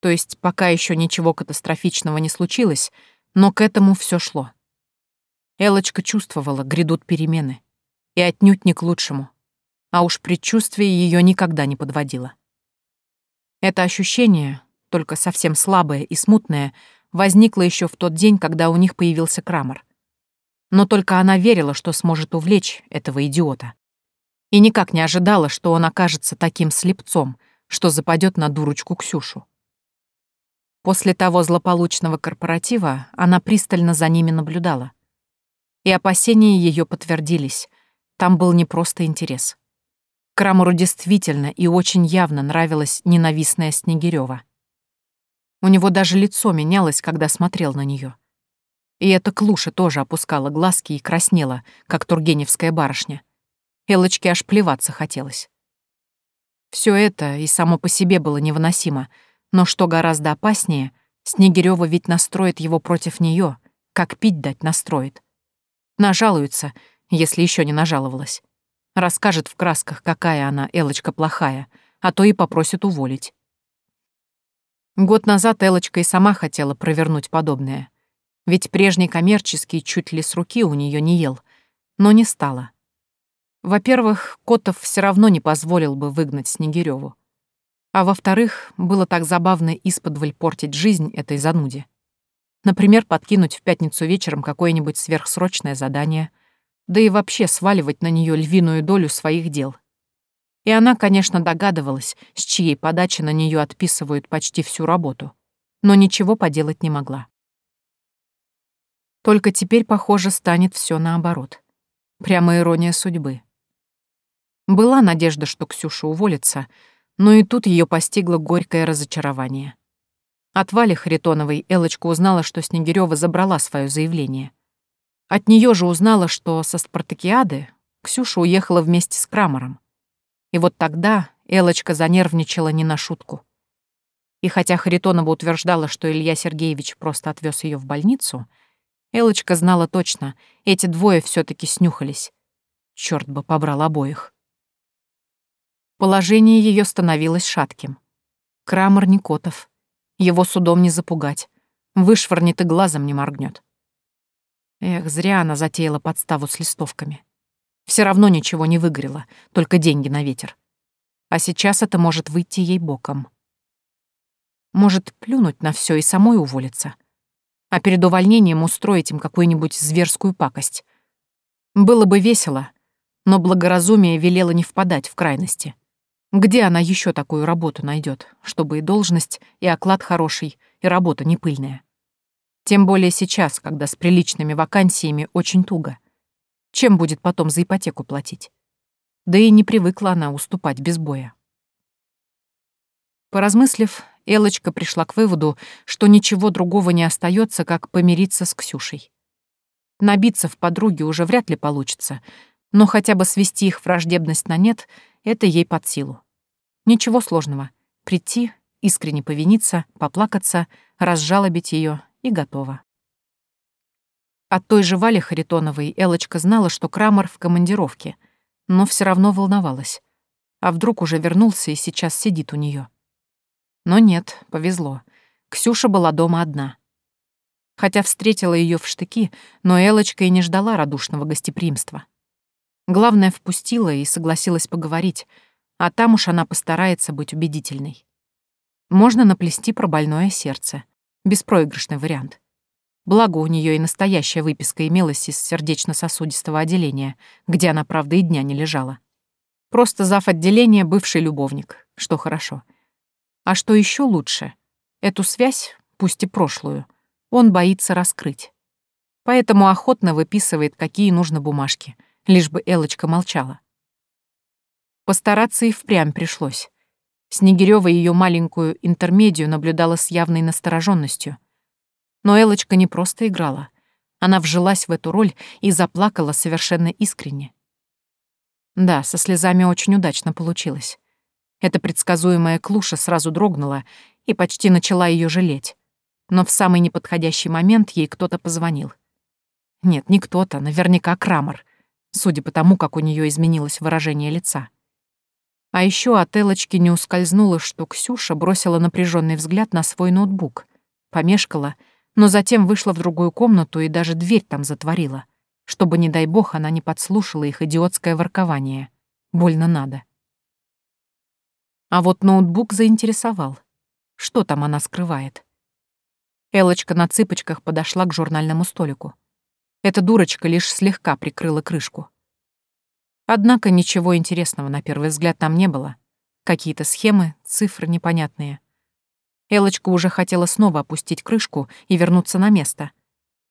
То есть пока еще ничего катастрофичного не случилось, но к этому все шло. Элочка чувствовала, грядут перемены. И отнюдь не к лучшему. А уж предчувствие ее никогда не подводило. Это ощущение, только совсем слабое и смутное, возникло еще в тот день, когда у них появился Крамер. Но только она верила, что сможет увлечь этого идиота. И никак не ожидала, что он окажется таким слепцом, что западет на дурочку Ксюшу. После того злополучного корпоратива она пристально за ними наблюдала. И опасения ее подтвердились. Там был не просто интерес. Крамеру действительно и очень явно нравилась ненавистная Снегирева. У него даже лицо менялось, когда смотрел на нее. И эта клуша тоже опускала глазки и краснела, как тургеневская барышня. Элочке аж плеваться хотелось. Все это и само по себе было невыносимо, но что гораздо опаснее, Снегирева ведь настроит его против нее, как пить дать настроит. Нажалуется, если еще не нажаловалась. Расскажет в красках, какая она, Элочка, плохая, а то и попросит уволить. Год назад Элочка и сама хотела провернуть подобное. Ведь прежний коммерческий чуть ли с руки у нее не ел, но не стала. Во-первых, Котов все равно не позволил бы выгнать Снегирёву. А во-вторых, было так забавно исподволь портить жизнь этой зануде. Например, подкинуть в пятницу вечером какое-нибудь сверхсрочное задание, да и вообще сваливать на нее львиную долю своих дел — и она, конечно, догадывалась, с чьей подачи на нее отписывают почти всю работу, но ничего поделать не могла. Только теперь, похоже, станет все наоборот. Прямо ирония судьбы. Была надежда, что Ксюша уволится, но и тут ее постигло горькое разочарование. От Вали Харитоновой Элочка узнала, что Снегирева забрала свое заявление. От нее же узнала, что со спартакиады Ксюша уехала вместе с Крамером. И вот тогда Элочка занервничала не на шутку. И хотя Харитонова утверждала, что Илья Сергеевич просто отвез ее в больницу, Элочка знала точно, эти двое все таки снюхались. Черт бы побрал обоих. Положение ее становилось шатким. Крамер не Котов. Его судом не запугать. Вышвырнет и глазом не моргнет. Эх, зря она затеяла подставу с листовками. Все равно ничего не выгорело, только деньги на ветер. А сейчас это может выйти ей боком. Может, плюнуть на все и самой уволиться. А перед увольнением устроить им какую-нибудь зверскую пакость. Было бы весело, но благоразумие велело не впадать в крайности. Где она еще такую работу найдет, чтобы и должность, и оклад хороший, и работа не пыльная? Тем более сейчас, когда с приличными вакансиями очень туго — чем будет потом за ипотеку платить? Да и не привыкла она уступать без боя. Поразмыслив, Элочка пришла к выводу, что ничего другого не остается, как помириться с Ксюшей. Набиться в подруги уже вряд ли получится, но хотя бы свести их враждебность на нет — это ей под силу. Ничего сложного. Прийти, искренне повиниться, поплакаться, разжалобить ее и готово. От той же Вали Харитоновой Элочка знала, что Крамер в командировке, но все равно волновалась. А вдруг уже вернулся и сейчас сидит у нее? Но нет, повезло. Ксюша была дома одна. Хотя встретила ее в штыки, но Элочка и не ждала радушного гостеприимства. Главное, впустила и согласилась поговорить, а там уж она постарается быть убедительной. Можно наплести про больное сердце. Беспроигрышный вариант. Благо, у нее и настоящая выписка имелась из сердечно-сосудистого отделения, где она, правда, и дня не лежала. Просто зав. отделения бывший любовник, что хорошо. А что еще лучше? Эту связь, пусть и прошлую, он боится раскрыть. Поэтому охотно выписывает, какие нужно бумажки, лишь бы Элочка молчала. Постараться и впрямь пришлось. Снегирёва ее маленькую интермедию наблюдала с явной настороженностью — но Элочка не просто играла. Она вжилась в эту роль и заплакала совершенно искренне. Да, со слезами очень удачно получилось. Эта предсказуемая клуша сразу дрогнула, и почти начала ее жалеть. Но в самый неподходящий момент ей кто-то позвонил. Нет, не кто-то, наверняка Крамер, судя по тому, как у нее изменилось выражение лица. А еще от Элочки не ускользнуло, что Ксюша бросила напряженный взгляд на свой ноутбук, помешкала, но затем вышла в другую комнату и даже дверь там затворила, чтобы, не дай бог, она не подслушала их идиотское воркование. Больно надо. А вот ноутбук заинтересовал. Что там она скрывает? Элочка на цыпочках подошла к журнальному столику. Эта дурочка лишь слегка прикрыла крышку. Однако ничего интересного на первый взгляд там не было. Какие-то схемы, цифры непонятные. Элочка уже хотела снова опустить крышку и вернуться на место.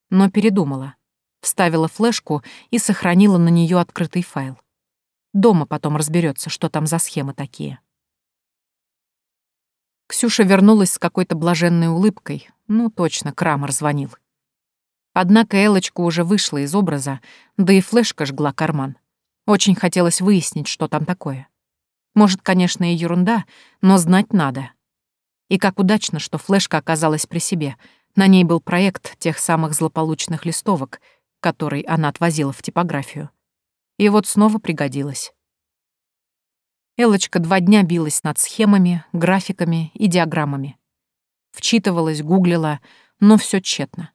Но передумала. Вставила флешку и сохранила на нее открытый файл. Дома потом разберется, что там за схемы такие. Ксюша вернулась с какой-то блаженной улыбкой. Ну, точно, Крамер звонил. Однако Элочка уже вышла из образа, да и флешка жгла карман. Очень хотелось выяснить, что там такое. Может, конечно, и ерунда, но знать надо. И как удачно, что флешка оказалась при себе. На ней был проект тех самых злополучных листовок, который она отвозила в типографию. И вот снова пригодилась. Элочка два дня билась над схемами, графиками и диаграммами. Вчитывалась, гуглила, но все тщетно.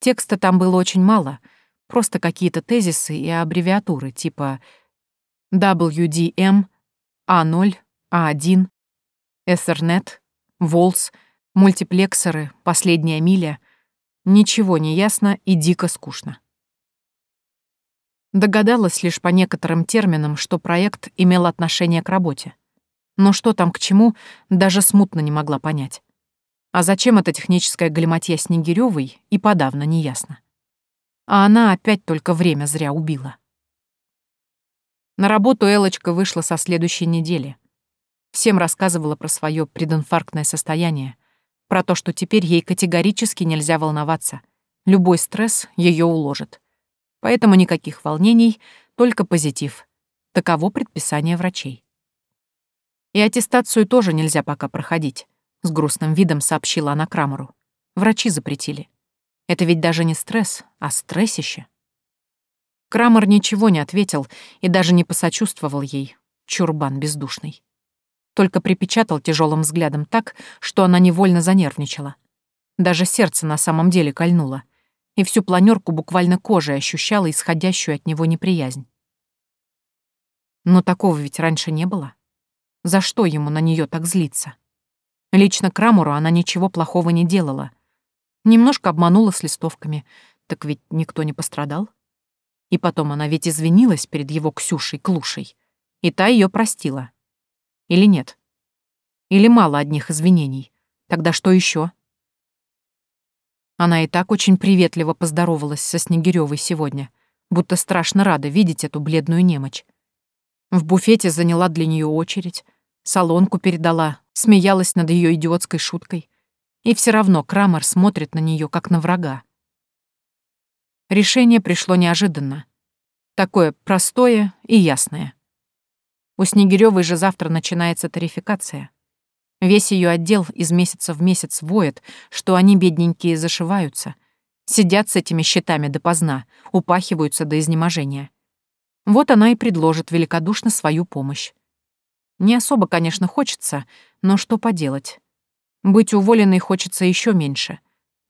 Текста там было очень мало, просто какие-то тезисы и аббревиатуры типа WDM, A0, A1, Ethernet, Волс, мультиплексоры, последняя миля. Ничего не ясно и дико скучно. Догадалась лишь по некоторым терминам, что проект имел отношение к работе. Но что там к чему, даже смутно не могла понять. А зачем эта техническая галиматья Снегирёвой, и подавно не ясно. А она опять только время зря убила. На работу Элочка вышла со следующей недели. Всем рассказывала про свое прединфарктное состояние, про то, что теперь ей категорически нельзя волноваться. Любой стресс ее уложит. Поэтому никаких волнений, только позитив. Таково предписание врачей. И аттестацию тоже нельзя пока проходить, с грустным видом сообщила она Крамеру. Врачи запретили. Это ведь даже не стресс, а стрессище. Крамер ничего не ответил и даже не посочувствовал ей, чурбан бездушный. Только припечатал тяжелым взглядом так, что она невольно занервничала. Даже сердце на самом деле кольнуло и всю планерку буквально кожей ощущала исходящую от него неприязнь. Но такого ведь раньше не было. За что ему на нее так злиться? Лично Крамуру она ничего плохого не делала. Немножко обманула с листовками, так ведь никто не пострадал. И потом она ведь извинилась перед его Ксюшей Клушей, и та ее простила. Или нет? Или мало одних извинений? Тогда что еще? Она и так очень приветливо поздоровалась со Снегирёвой сегодня, будто страшно рада видеть эту бледную немочь. В буфете заняла для нее очередь, солонку передала, смеялась над ее идиотской шуткой. И все равно Крамер смотрит на нее как на врага. Решение пришло неожиданно. Такое простое и ясное. У Снегирёвой же завтра начинается тарификация. Весь ее отдел из месяца в месяц воет, что они, бедненькие, зашиваются. Сидят с этими щитами допоздна, упахиваются до изнеможения. Вот она и предложит великодушно свою помощь. Не особо, конечно, хочется, но что поделать. Быть уволенной хочется еще меньше.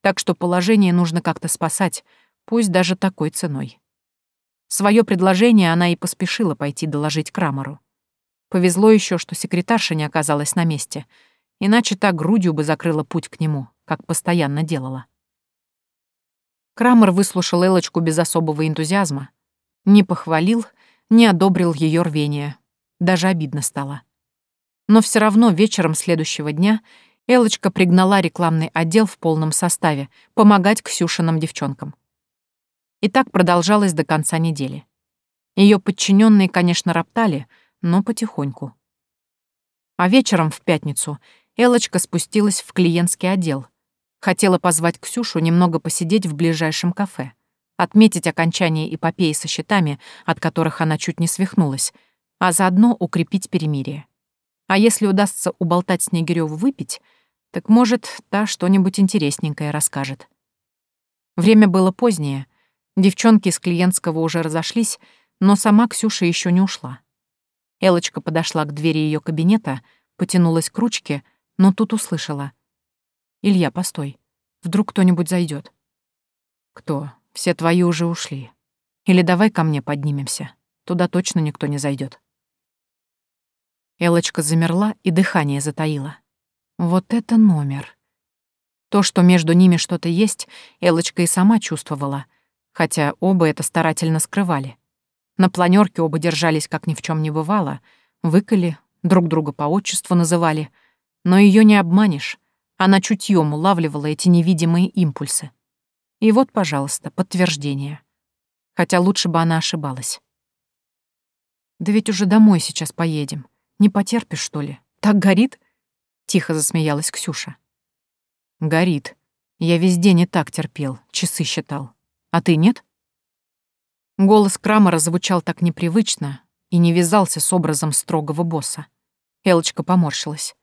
Так что положение нужно как-то спасать, пусть даже такой ценой. Свое предложение она и поспешила пойти доложить Крамеру. Повезло еще, что секретарша не оказалась на месте, иначе так грудью бы закрыла путь к нему, как постоянно делала. Крамер выслушал Элочку без особого энтузиазма. Не похвалил, не одобрил ее рвение. Даже обидно стало. Но все равно вечером следующего дня Элочка пригнала рекламный отдел в полном составе помогать Ксюшиным девчонкам. И так продолжалось до конца недели. Ее подчиненные, конечно, роптали — но потихоньку. А вечером в пятницу Элочка спустилась в клиентский отдел. Хотела позвать Ксюшу немного посидеть в ближайшем кафе, отметить окончание эпопеи со счетами, от которых она чуть не свихнулась, а заодно укрепить перемирие. А если удастся уболтать Снегирёву выпить, Так может, та что-нибудь интересненькое расскажет. Время было позднее. Девчонки из клиентского уже разошлись, но сама Ксюша еще не ушла. Элочка подошла к двери ее кабинета, потянулась к ручке, но тут услышала. «Илья, постой. Вдруг кто-нибудь зайдет. «Кто? Все твои уже ушли. Или давай ко мне поднимемся. Туда точно никто не зайдет. Элочка замерла и дыхание затаила. Вот это номер. То, что между ними что-то есть, Элочка и сама чувствовала, хотя оба это старательно скрывали. На планерке оба держались, как ни в чем не бывало, выкали, друг друга по отчеству называли. Но ее не обманешь. Она чутьем улавливала эти невидимые импульсы. И вот, пожалуйста, подтверждение. Хотя лучше бы она ошибалась. «Да ведь уже домой сейчас поедем. Не потерпишь, что ли? Так горит?» Тихо засмеялась Ксюша. «Горит. Я весь день и так терпел, часы считал. А ты нет?» Голос Крамера звучал так непривычно и не вязался с образом строгого босса. Элочка поморщилась.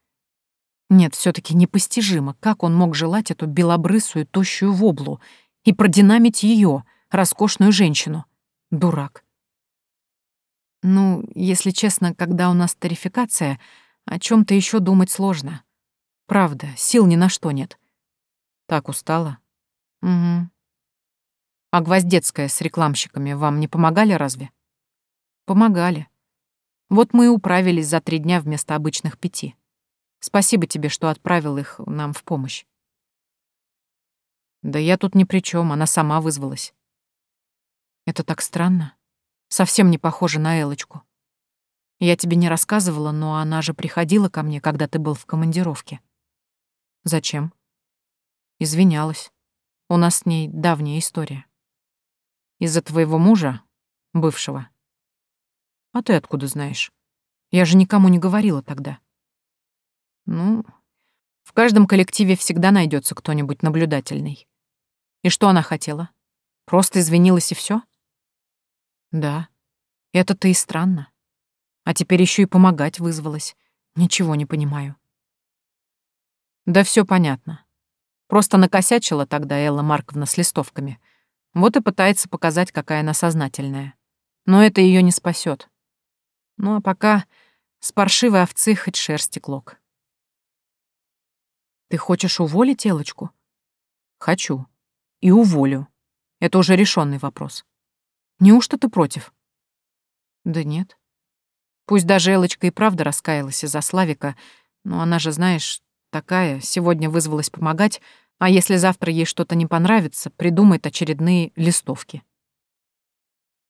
Нет, все таки непостижимо, как он мог желать эту белобрысую, тощую воблу и продинамить ее, роскошную женщину. Дурак. Ну, если честно, когда у нас тарификация, о чем то еще думать сложно. Правда, сил ни на что нет. Так устала? Угу. А Гвоздецкая с рекламщиками вам не помогали разве? Помогали. Вот мы и управились за три дня вместо обычных пяти. Спасибо тебе, что отправил их нам в помощь. Да я тут ни при чем, она сама вызвалась. Это так странно. Совсем не похоже на Элочку. Я тебе не рассказывала, но она же приходила ко мне, когда ты был в командировке. Зачем? Извинялась. У нас с ней давняя история. Из-за твоего мужа, бывшего. А ты откуда знаешь? Я же никому не говорила тогда. Ну, в каждом коллективе всегда найдется кто-нибудь наблюдательный. И что она хотела? Просто извинилась и все? Да. Это-то и странно. А теперь еще и помогать вызвалась. Ничего не понимаю. Да все понятно. Просто накосячила тогда Элла Марковна с листовками — вот и пытается показать, какая она сознательная. Но это ее не спасет. Ну а пока с паршивой овцы хоть шерсти клок. Ты хочешь уволить Элочку? Хочу. И уволю. Это уже решенный вопрос. Неужто ты против? Да нет. Пусть даже Элочка и правда раскаялась из-за Славика, но она же, знаешь, такая, сегодня вызвалась помогать, а если завтра ей что-то не понравится, придумает очередные листовки.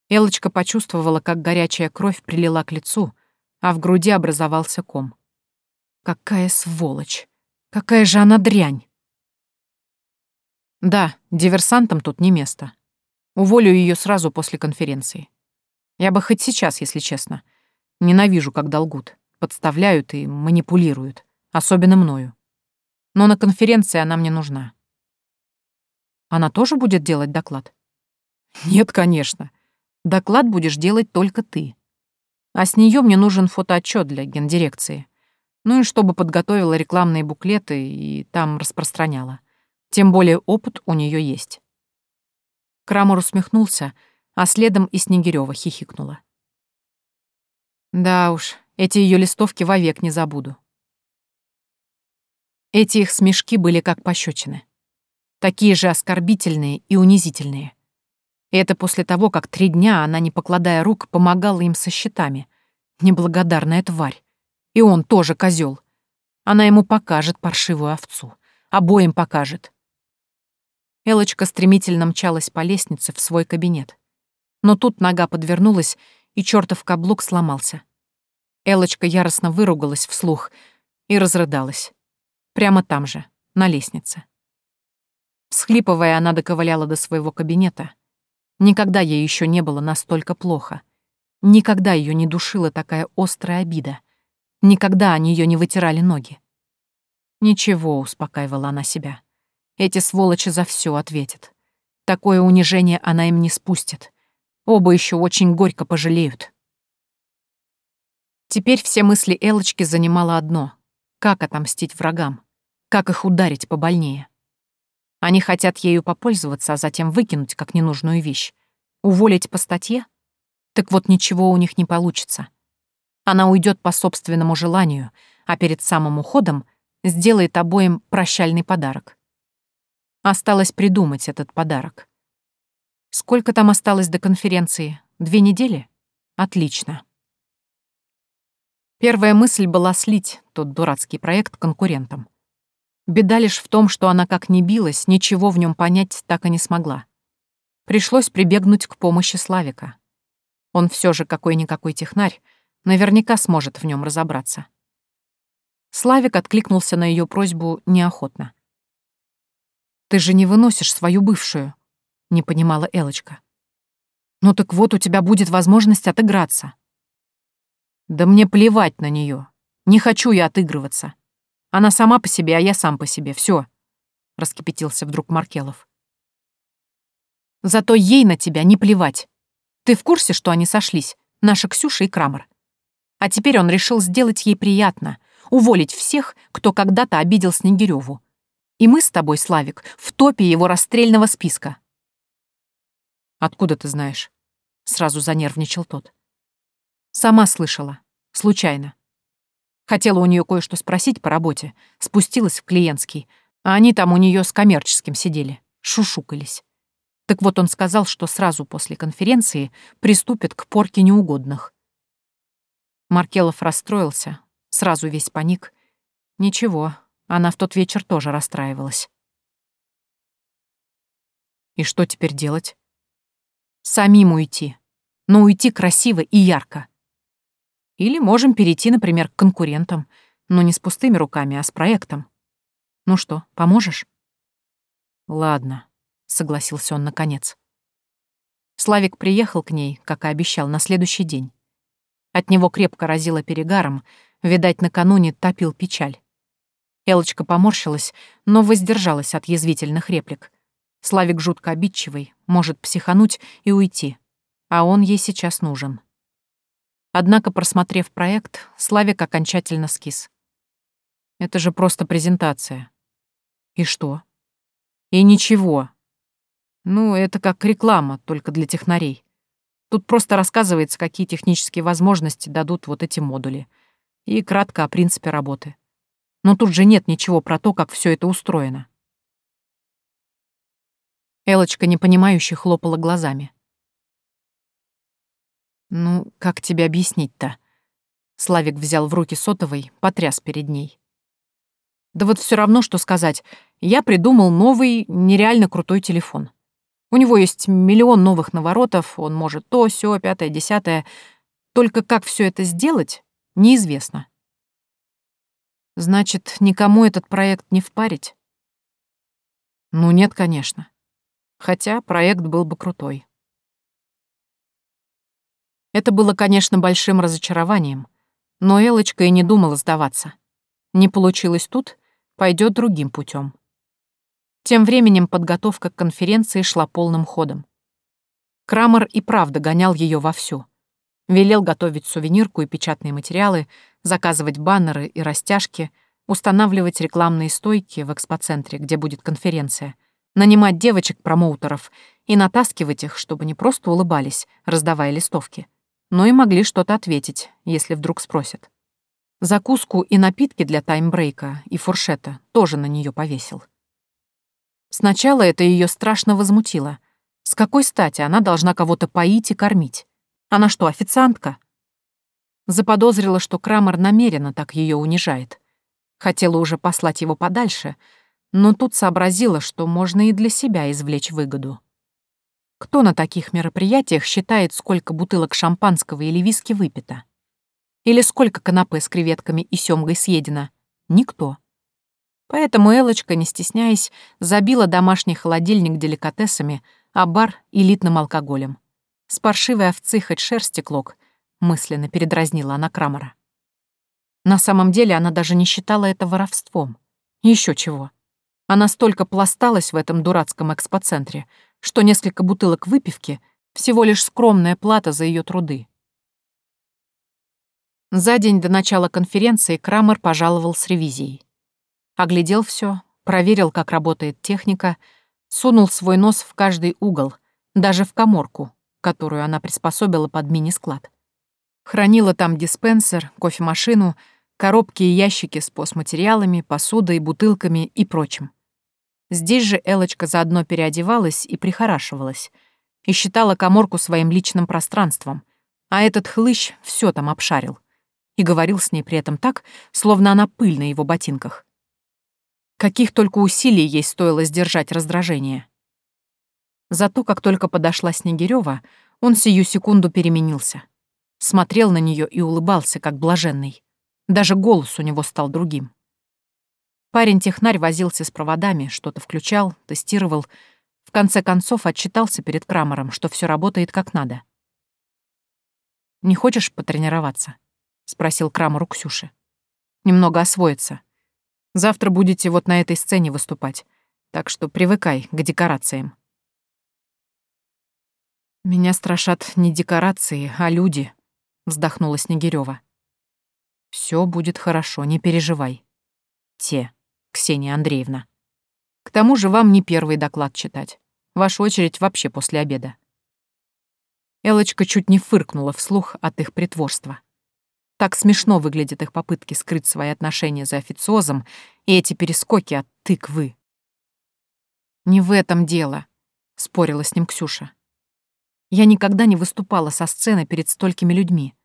Элочка почувствовала, как горячая кровь прилила к лицу, а в груди образовался ком. Какая сволочь! Какая же она дрянь! Да, диверсантам тут не место. Уволю ее сразу после конференции. Я бы хоть сейчас, если честно. Ненавижу, когда лгут, подставляют и манипулируют, особенно мною но на конференции она мне нужна. Она тоже будет делать доклад? Нет, конечно. Доклад будешь делать только ты. А с нее мне нужен фотоотчет для гендирекции. Ну и чтобы подготовила рекламные буклеты и там распространяла. Тем более опыт у нее есть. Крамер усмехнулся, а следом и Снегирёва хихикнула. Да уж, эти ее листовки вовек не забуду. Эти их смешки были как пощечины. Такие же оскорбительные и унизительные. Это после того, как три дня она, не покладая рук, помогала им со счетами. Неблагодарная тварь. И он тоже козел. Она ему покажет паршивую овцу. Обоим покажет. Элочка стремительно мчалась по лестнице в свой кабинет. Но тут нога подвернулась, и чертов каблук сломался. Элочка яростно выругалась вслух и разрыдалась. Прямо там же, на лестнице. Всхлипывая, она доковыляла до своего кабинета. Никогда ей еще не было настолько плохо. Никогда ее не душила такая острая обида. Никогда они ее не вытирали ноги. Ничего, успокаивала она себя. Эти сволочи за все ответят. Такое унижение она им не спустит. Оба еще очень горько пожалеют. Теперь все мысли Элочки занимало одно — как отомстить врагам. как их ударить побольнее. Они хотят ею попользоваться, а затем выкинуть как ненужную вещь. Уволить по статье? Так вот ничего у них не получится. Она уйдет по собственному желанию, а перед самым уходом сделает обоим прощальный подарок. Осталось придумать этот подарок. Сколько там осталось до конференции? Две недели? Отлично. Первая мысль была слить тот дурацкий проект конкурентам. Беда лишь в том, что она как ни билась, ничего в нем понять так и не смогла. Пришлось прибегнуть к помощи Славика. Он все же какой-никакой технарь, Наверняка сможет в нем разобраться. Славик откликнулся на ее просьбу неохотно. «Ты же не выносишь свою бывшую», — не понимала Элочка. «Ну так вот у тебя будет возможность отыграться». «Да мне плевать на нее. Не хочу я отыгрываться. Она сама по себе, а я сам по себе. Все, раскипятился вдруг Маркелов. «Зато ей на тебя не плевать. Ты в курсе, что они сошлись, наша Ксюша и Крамер? А теперь он решил сделать ей приятно, уволить всех, кто когда-то обидел Снегирёву. И мы с тобой, Славик, в топе его расстрельного списка. «Откуда ты знаешь?» — сразу занервничал тот. «Сама слышала. Случайно. Хотела у нее кое-что спросить по работе, спустилась в клиентский, а они там у нее с коммерческим сидели, шушукались. Так вот он сказал, что сразу после конференции приступят к порке неугодных. Маркелов расстроился, сразу весь паник. Ничего, она в тот вечер тоже расстраивалась. И что теперь делать? Самим уйти. Но уйти красиво и ярко. Или можем перейти, например, к конкурентам, но не с пустыми руками, а с проектом. Ну что, поможешь? Ладно, согласился он наконец. Славик приехал к ней, как и обещал, на следующий день. От него крепко разило перегаром, видать, накануне топил печаль. Элочка поморщилась, но воздержалась от язвительных реплик. Славик жутко обидчивый, может психануть и уйти, а он ей сейчас нужен. Однако, просмотрев проект, Славик окончательно скис. Это же просто презентация. И что? И ничего. Ну, это как реклама, только для технарей. Тут просто рассказывается, какие технические возможности дадут вот эти модули. И кратко о принципе работы. Но тут же нет ничего про то, как все это устроено. Элочка непонимающе хлопала глазами. «Ну, как тебе объяснить-то?» Славик взял в руки сотовый, потряс перед ней. «Да вот все равно, что сказать. Я придумал новый, нереально крутой телефон. У него есть миллион новых наворотов, он может то, сё, пятое, десятое. Только как все это сделать, неизвестно. Значит, никому этот проект не впарить? Ну нет, конечно. Хотя проект был бы крутой. Это было, конечно, большим разочарованием, но Элочка и не думала сдаваться. Не получилось тут, пойдет другим путем. Тем временем подготовка к конференции шла полным ходом. Крамер и правда гонял ее вовсю. Велел готовить сувенирку и печатные материалы, заказывать баннеры и растяжки, устанавливать рекламные стойки в экспоцентре, где будет конференция, нанимать девочек-промоутеров и натаскивать их, чтобы не просто улыбались, раздавая листовки, но и могли что-то ответить, если вдруг спросят. Закуску и напитки для таймбрейка и фуршета тоже на нее повесил. Сначала это ее страшно возмутило. С какой стати она должна кого-то поить и кормить? Она что, официантка? Заподозрила, что Крамер намеренно так ее унижает. Хотела уже послать его подальше, но тут сообразила, что можно и для себя извлечь выгоду. Кто на таких мероприятиях считает, сколько бутылок шампанского или виски выпито? Или сколько канапе с креветками и семгой съедено? Никто. Поэтому Элочка, не стесняясь, забила домашний холодильник деликатесами, а бар — элитным алкоголем. С паршивой овцы хоть шерсти клок, мысленно передразнила она Крамера. На самом деле она даже не считала это воровством. Еще чего. Она столько пласталась в этом дурацком экспоцентре, что несколько бутылок выпивки — всего лишь скромная плата за ее труды. За день до начала конференции Крамер пожаловал с ревизией. Оглядел все, проверил, как работает техника, сунул свой нос в каждый угол, даже в коморку, которую она приспособила под мини-склад. Хранила там диспенсер, кофемашину, коробки и ящики с постматериалами, посудой, бутылками и прочим. Здесь же Элочка заодно переодевалась и прихорашивалась, и считала коморку своим личным пространством, а этот хлыщ все там обшарил и говорил с ней при этом так, словно она пыль на его ботинках. Каких только усилий ей стоило сдержать раздражение. Зато как только подошла Снегирёва, он сию секунду переменился. Смотрел на нее и улыбался, как блаженный. Даже голос у него стал другим. Парень-технарь возился с проводами, что-то включал, тестировал. В конце концов отчитался перед Крамером, что все работает как надо. «Не хочешь потренироваться?» — спросил Крамер у Ксюши. «Немного освоиться. Завтра будете вот на этой сцене выступать, так что привыкай к декорациям». «Меня страшат не декорации, а люди», — вздохнула Снегирёва. Все будет хорошо, не переживай. Те, Ксения Андреевна. К тому же вам не первый доклад читать. Ваша очередь вообще после обеда. Элочка чуть не фыркнула вслух от их притворства. Так смешно выглядят их попытки скрыть свои отношения за официозом и эти перескоки от тыквы. «Не в этом дело», — спорила с ним Ксюша. «Я никогда не выступала со сцены перед столькими людьми.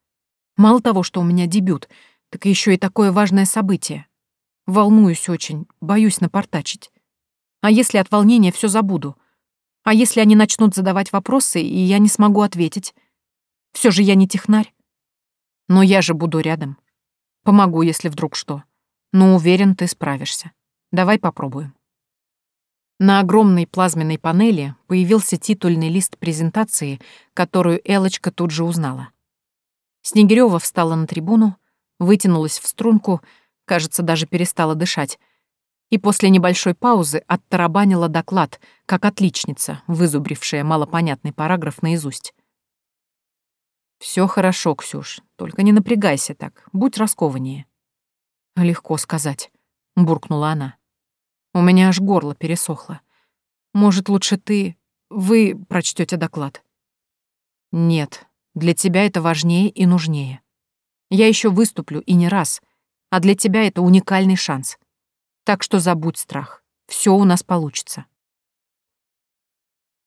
Мало того, что у меня дебют — так еще и такое важное событие. Волнуюсь очень, боюсь напортачить. А если от волнения все забуду? А если они начнут задавать вопросы, и я не смогу ответить? Все же я не технарь. Но я же буду рядом. Помогу, если вдруг что. Но уверен, ты справишься. Давай попробуем. На огромной плазменной панели появился титульный лист презентации, которую Элочка тут же узнала. Снегирёва встала на трибуну, вытянулась в струнку, кажется, даже перестала дышать, и после небольшой паузы оттарабанила доклад, как отличница, вызубрившая малопонятный параграф наизусть. Все хорошо, Ксюш, только не напрягайся так, будь раскованнее». «Легко сказать», — буркнула она. «У меня аж горло пересохло. Может, лучше ты... вы прочтете доклад?» «Нет, для тебя это важнее и нужнее. Я еще выступлю и не раз, а для тебя это уникальный шанс. Так что забудь страх. Все у нас получится.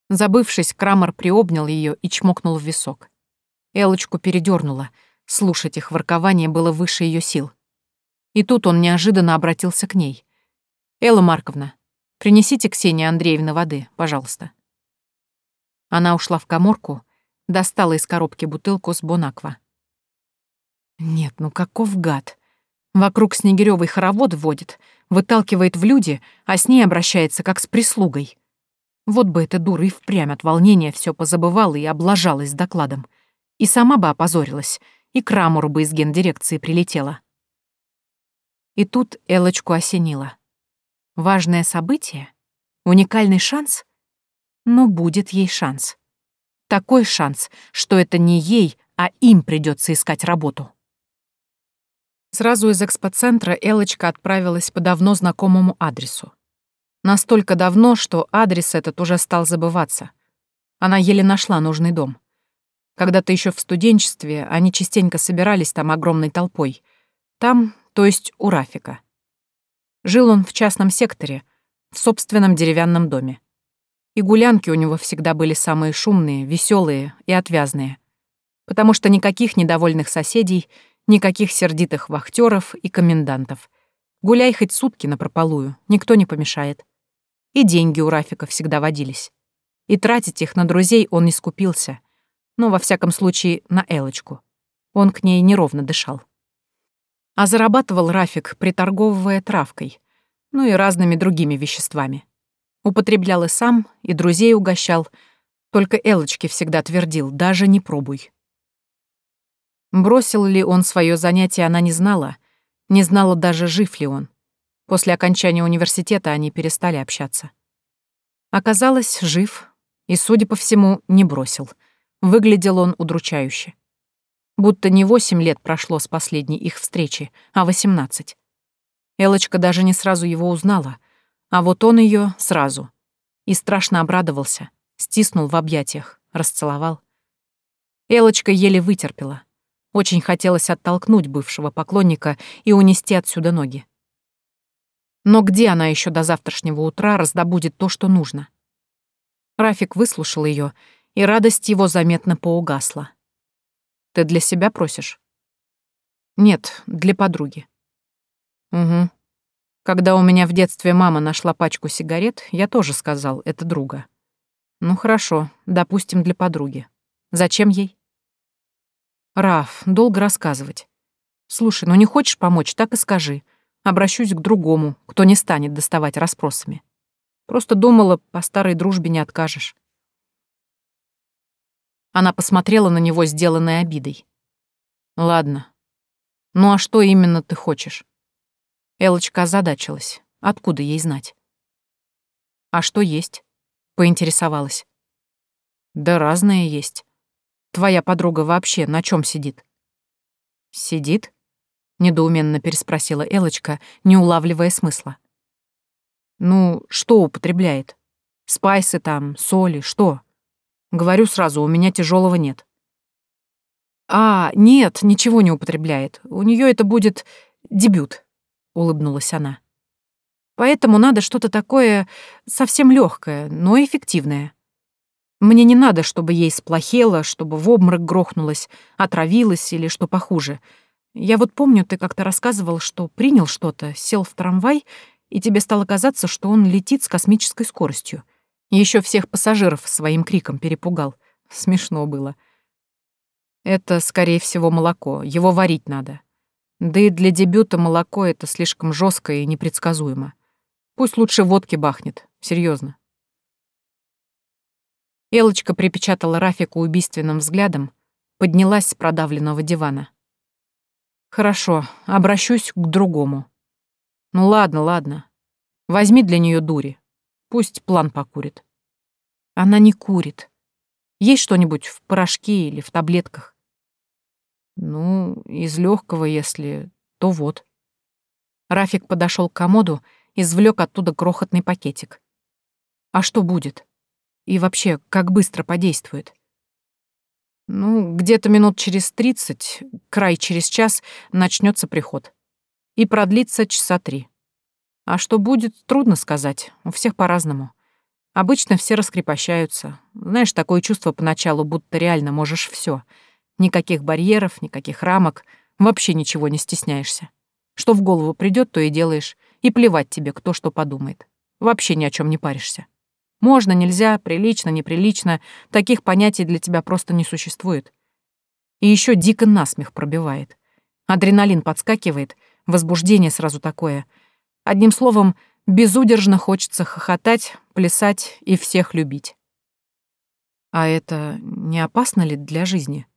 Забывшись, Крамер приобнял ее и чмокнул в висок. Элочку передернула. Слушать их воркование было выше ее сил. И тут он неожиданно обратился к ней. «Элла Марковна, принесите Ксении Андреевне воды, пожалуйста». Она ушла в коморку, достала из коробки бутылку с Бонаква. Нет, ну каков гад. Вокруг Снегирёвой хоровод водит, выталкивает в люди, а с ней обращается как с прислугой. Вот бы эта дура и впрямь от волнения все позабывала и облажалась докладом. И сама бы опозорилась, и к Рамуру бы из гендирекции прилетела. И тут Элочку осенило. Важное событие? Уникальный шанс? Но будет ей шанс. Такой шанс, что это не ей, а им придется искать работу. Сразу из экспоцентра Элочка отправилась по давно знакомому адресу. Настолько давно, что адрес этот уже стал забываться. Она еле нашла нужный дом. Когда-то еще в студенчестве они частенько собирались там огромной толпой. Там, то есть у Рафика. Жил он в частном секторе, в собственном деревянном доме. И гулянки у него всегда были самые шумные, веселые и отвязные. Потому что никаких недовольных соседей — Никаких сердитых вахтеров и комендантов. Гуляй хоть сутки напропалую, никто не помешает. И деньги у Рафика всегда водились. И тратить их на друзей он не скупился. Ну, во всяком случае, на Элочку. Он к ней неровно дышал. А зарабатывал Рафик, приторговывая травкой, ну и разными другими веществами. Употреблял и сам, и друзей угощал, только Элочке всегда твердил, даже не пробуй. Бросил ли он свое занятие, она не знала. Не знала даже, жив ли он. После окончания университета они перестали общаться. Оказалось, жив, и, судя по всему, не бросил. Выглядел он удручающе. Будто не восемь лет прошло с последней их встречи, а восемнадцать. Элочка даже не сразу его узнала, а вот он ее сразу. И страшно обрадовался, стиснул в объятиях, расцеловал. Элочка еле вытерпела. Очень хотелось оттолкнуть бывшего поклонника и унести отсюда ноги. Но где она еще до завтрашнего утра раздобудет то, что нужно? Рафик выслушал ее, и радость его заметно поугасла. «Ты для себя просишь?» «Нет, для подруги». «Угу. Когда у меня в детстве мама нашла пачку сигарет, я тоже сказал, это друга. Ну хорошо, допустим, для подруги. Зачем ей?» «Раф, долго рассказывать. Слушай, ну не хочешь помочь, так и скажи. Обращусь к другому, кто не станет доставать расспросами». Просто думала, по старой дружбе не откажешь. Она посмотрела на него, сделанной обидой. Ладно. Ну а что именно ты хочешь? Элочка озадачилась. Откуда ей знать? А что есть? Поинтересовалась. Да разное есть. Твоя подруга вообще на чем сидит? Сидит? Недоуменно переспросила Элочка, не улавливая смысла. Ну, что употребляет? Спайсы там, соли, что? Говорю сразу, у меня тяжелого нет. А, нет, ничего не употребляет. У нее это будет дебют, улыбнулась она. Поэтому надо что-то такое совсем легкое, но эффективное. Мне не надо, чтобы ей сплохело, чтобы в обморок грохнулась, отравилась или что похуже. Я вот помню, ты как-то рассказывал, что принял что-то, сел в трамвай и тебе стало казаться, что он летит с космической скоростью. Еще всех пассажиров своим криком перепугал. Смешно было. Это, скорее всего, молоко. Его варить надо. Да и для дебюта молоко — это слишком жестко и непредсказуемо. Пусть лучше водки бахнет. Серьезно. Элочка припечатала Рафику убийственным взглядом, поднялась с продавленного дивана. «Хорошо, обращусь к другому», ну ладно, ладно. Возьми для нее дури. Пусть план покурит. Она не курит. Есть что-нибудь в порошке или в таблетках? Ну, из легкого, если, то вот. Рафик подошел к комоду, извлек оттуда крохотный пакетик. А что будет? И вообще, как быстро подействует? Ну, где-то минут через тридцать, край через час, начнется приход и продлится часа три. А что будет, трудно сказать, у всех по-разному. Обычно все раскрепощаются. Знаешь, такое чувство поначалу, будто реально можешь все. Никаких барьеров, никаких рамок, вообще ничего не стесняешься. Что в голову придет, то и делаешь, и плевать тебе, кто что подумает. Вообще ни о чем не паришься. Можно, нельзя, прилично, неприлично, таких понятий для тебя просто не существует. И еще дико насмех пробивает. Адреналин подскакивает, возбуждение сразу такое. Одним словом, безудержно хочется хохотать, плясать и всех любить. А это не опасно ли для жизни?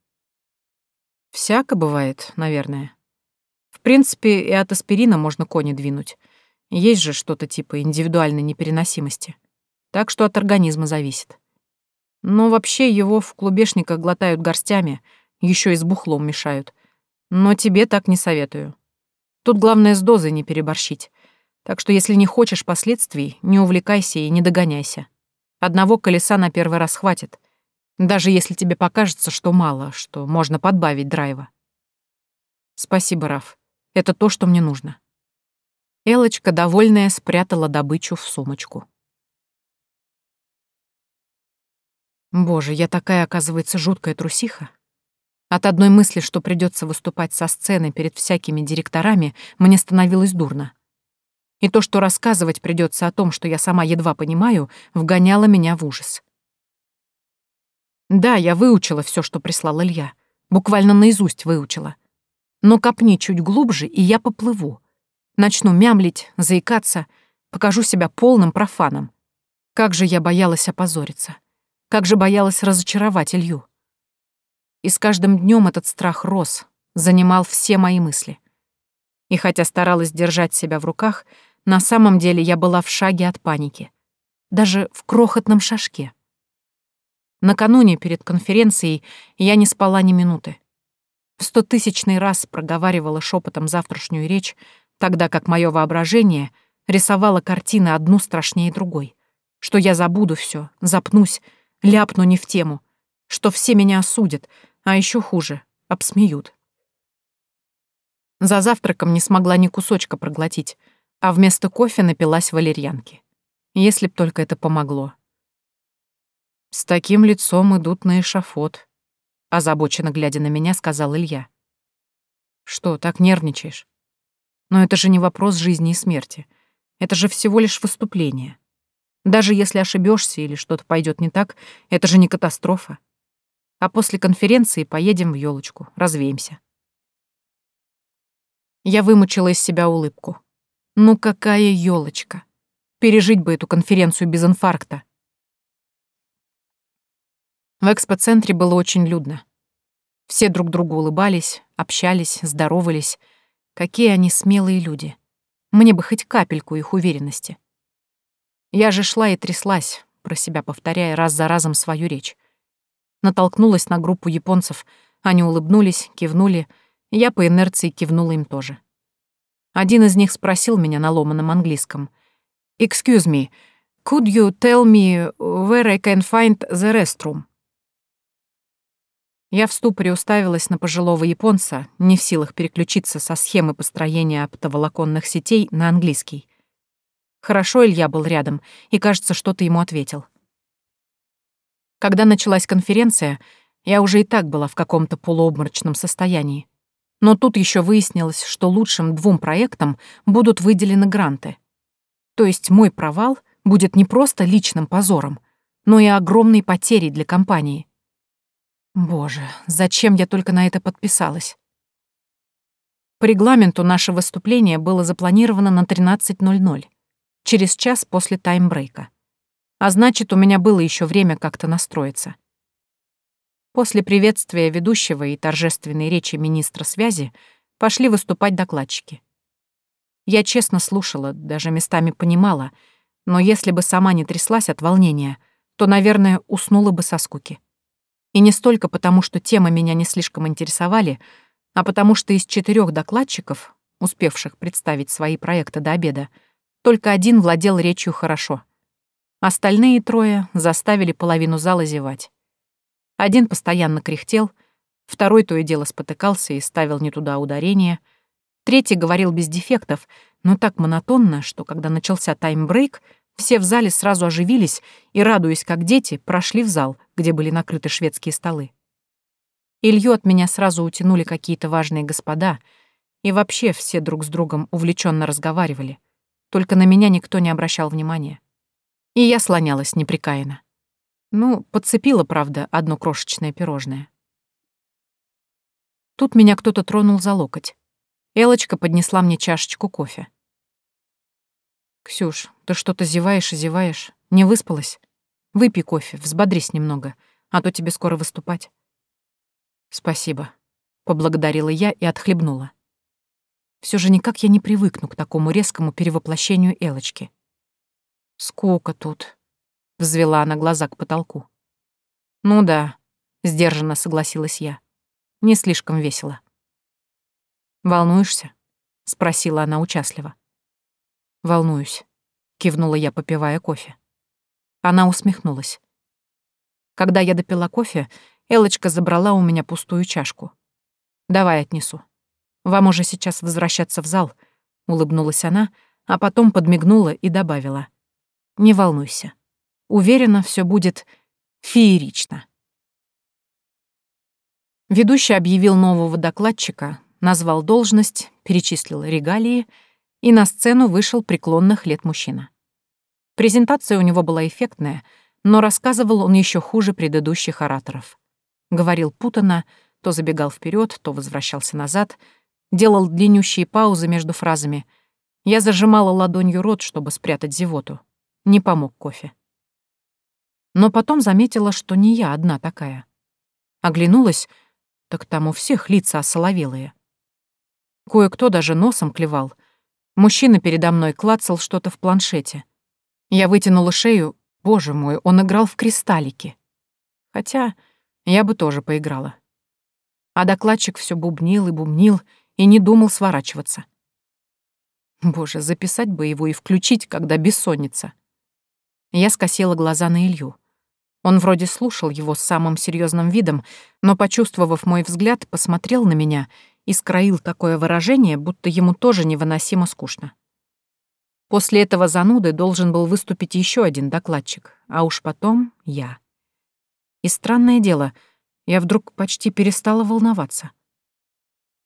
Всяко бывает, наверное. В принципе, и от аспирина можно кони двинуть. Есть же что-то типа индивидуальной непереносимости. Так что от организма зависит. Но вообще его в клубешниках глотают горстями, еще и с бухлом мешают. Но тебе так не советую. Тут главное с дозой не переборщить. Так что если не хочешь последствий, не увлекайся и не догоняйся. Одного колеса на первый раз хватит. Даже если тебе покажется, что мало, что можно подбавить драйва. Спасибо, Раф. Это то, что мне нужно. Элочка, довольная, спрятала добычу в сумочку. Боже, я такая, оказывается, жуткая трусиха. От одной мысли, что придется выступать со сцены перед всякими директорами, мне становилось дурно. И то, что рассказывать придется о том, что я сама едва понимаю, вгоняло меня в ужас. Да, я выучила все, что прислал Илья. Буквально наизусть выучила. Но копни чуть глубже, и я поплыву. Начну мямлить, заикаться, покажу себя полным профаном. Как же я боялась опозориться. Как же боялась разочаровать Илью. И с каждым днем этот страх рос, занимал все мои мысли. И хотя старалась держать себя в руках, на самом деле я была в шаге от паники. Даже в крохотном шажке. Накануне перед конференцией я не спала ни минуты. В стотысячный раз проговаривала шепотом завтрашнюю речь, тогда как мое воображение рисовало картины одну страшнее другой, что я забуду все, запнусь, ляпну не в тему, что все меня осудят, а еще хуже — обсмеют. За завтраком не смогла ни кусочка проглотить, а вместо кофе напилась валерьянки. Если б только это помогло. «С таким лицом идут на эшафот», — озабоченно глядя на меня, сказал Илья. «Что, так нервничаешь? Но это же не вопрос жизни и смерти. Это же всего лишь выступление. Даже если ошибешься или что-то пойдет не так, это же не катастрофа. А после конференции поедем в елочку, развеемся. Я вымучила из себя улыбку. Ну какая елочка! Пережить бы эту конференцию без инфаркта. В экспоцентре было очень людно. Все друг другу улыбались, общались, здоровались. Какие они смелые люди. Мне бы хоть капельку их уверенности. Я же шла и тряслась, про себя повторяя раз за разом свою речь. Натолкнулась на группу японцев. Они улыбнулись, кивнули. Я по инерции кивнула им тоже. Один из них спросил меня на ломаном английском. «Excuse me, could you tell me where I can find the restroom?» Я в ступоре уставилась на пожилого японца, не в силах переключиться со схемы построения оптоволоконных сетей на английский. Хорошо Илья был рядом, и, кажется, что-то ему ответил. Когда началась конференция, я уже и так была в каком-то полуобморочном состоянии. Но тут еще выяснилось, что лучшим двум проектам будут выделены гранты. То есть мой провал будет не просто личным позором, но и огромной потерей для компании. Боже, зачем я только на это подписалась? По регламенту наше выступление было запланировано на 13.00, через час после таймбрейка. А значит, у меня было еще время как-то настроиться. После приветствия ведущего и торжественной речи министра связи пошли выступать докладчики. Я честно слушала, даже местами понимала, но если бы сама не тряслась от волнения, то, наверное, уснула бы со скуки. И не столько потому, что темы меня не слишком интересовали, а потому что из четырех докладчиков, успевших представить свои проекты до обеда, только один владел речью хорошо. Остальные трое заставили половину зала зевать. Один постоянно кряхтел, второй то и дело спотыкался и ставил не туда ударение, третий говорил без дефектов, но так монотонно, что когда начался таймбрейк — все в зале сразу оживились и, радуясь как дети, прошли в зал, где были накрыты шведские столы. Илью от меня сразу утянули какие-то важные господа, и вообще все друг с другом увлеченно разговаривали. Только на меня никто не обращал внимания. И я слонялась неприкаянно. Ну, подцепила, правда, одно крошечное пирожное. Тут меня кто-то тронул за локоть. Элочка поднесла мне чашечку кофе. «Ксюш, ты что-то зеваешь и зеваешь. Не выспалась? Выпей кофе, взбодрись немного, а то тебе скоро выступать». «Спасибо», — поблагодарила я и отхлебнула. Все же никак я не привыкну к такому резкому перевоплощению Элочки. «Скука тут», — взвела она глаза к потолку. «Ну да», — сдержанно согласилась я. «Не слишком весело». «Волнуешься?» — спросила она участливо. «Волнуюсь», — кивнула я, попивая кофе. Она усмехнулась. Когда я допила кофе, Элочка забрала у меня пустую чашку. «Давай отнесу. Вам уже сейчас возвращаться в зал», — улыбнулась она, а потом подмигнула и добавила. «Не волнуйся. Уверена, все будет феерично». Ведущий объявил нового докладчика, назвал должность, перечислил регалии — и на сцену вышел преклонных лет мужчина. Презентация у него была эффектная, но рассказывал он еще хуже предыдущих ораторов. Говорил путано, то забегал вперед, то возвращался назад, делал длиннющие паузы между фразами. Я зажимала ладонью рот, чтобы спрятать зевоту. Не помог кофе. Но потом заметила, что не я одна такая. Оглянулась, так там у всех лица осоловелые. Кое-кто даже носом клевал — Мужчина передо мной клацал что-то в планшете. Я вытянула шею. Боже мой, он играл в кристаллики. Хотя я бы тоже поиграла. А докладчик все бубнил и бубнил и не думал сворачиваться. Боже, записать бы его и включить, когда бессонница. Я скосила глаза на Илью. Он вроде слушал его с самым серьезным видом, но, почувствовав мой взгляд, посмотрел на меня и скроил такое выражение, будто ему тоже невыносимо скучно. После этого зануды должен был выступить еще один докладчик, а уж потом я. И странное дело, я вдруг почти перестала волноваться.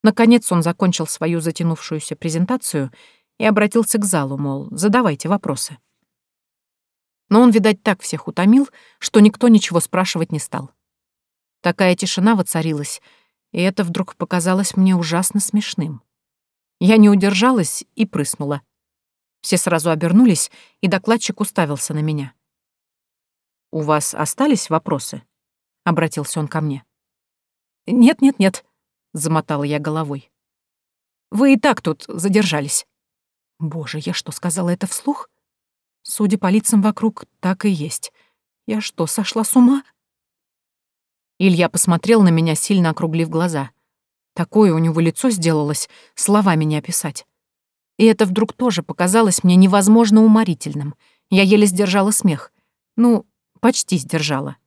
Наконец он закончил свою затянувшуюся презентацию и обратился к залу, мол, задавайте вопросы. Но он, видать, так всех утомил, что никто ничего спрашивать не стал. Такая тишина воцарилась, и это вдруг показалось мне ужасно смешным. Я не удержалась и прыснула. Все сразу обернулись, и докладчик уставился на меня. «У вас остались вопросы?» — обратился он ко мне. «Нет-нет-нет», — замотала я головой. «Вы и так тут задержались». Боже, я что, сказала это вслух? Судя по лицам вокруг, так и есть. Я что, сошла с ума? Илья посмотрел на меня, сильно округлив глаза. Такое у него лицо сделалось, словами не описать. И это вдруг тоже показалось мне невозможно уморительным. Я еле сдержала смех. Ну, почти сдержала.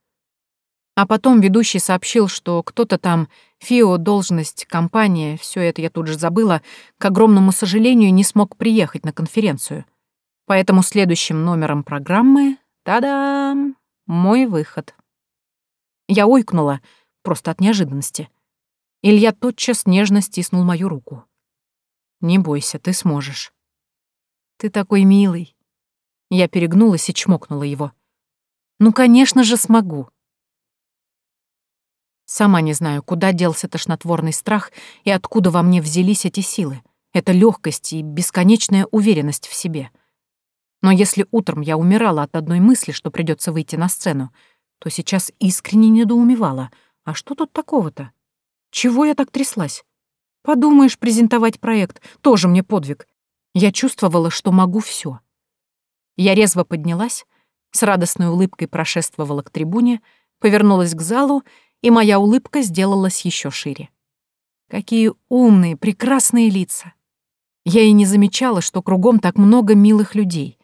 А потом ведущий сообщил, что кто-то там, ФИО, должность, компания, все это я тут же забыла, к огромному сожалению, не смог приехать на конференцию. Поэтому следующим номером программы, та-дам, мой выход. Я ойкнула, просто от неожиданности. Илья тотчас нежно стиснул мою руку. Не бойся, ты сможешь. Ты такой милый. Я перегнулась и чмокнула его. Ну, конечно же, смогу. Сама не знаю, куда делся тошнотворный страх и откуда во мне взялись эти силы. Это легкость и бесконечная уверенность в себе. Но если утром я умирала от одной мысли, что придется выйти на сцену, то сейчас искренне недоумевала. А что тут такого-то? Чего я так тряслась? Подумаешь, презентовать проект, тоже мне подвиг. Я чувствовала, что могу все. Я резво поднялась, с радостной улыбкой прошествовала к трибуне, повернулась к залу, и моя улыбка сделалась еще шире. Какие умные, прекрасные лица. Я и не замечала, что кругом так много милых людей.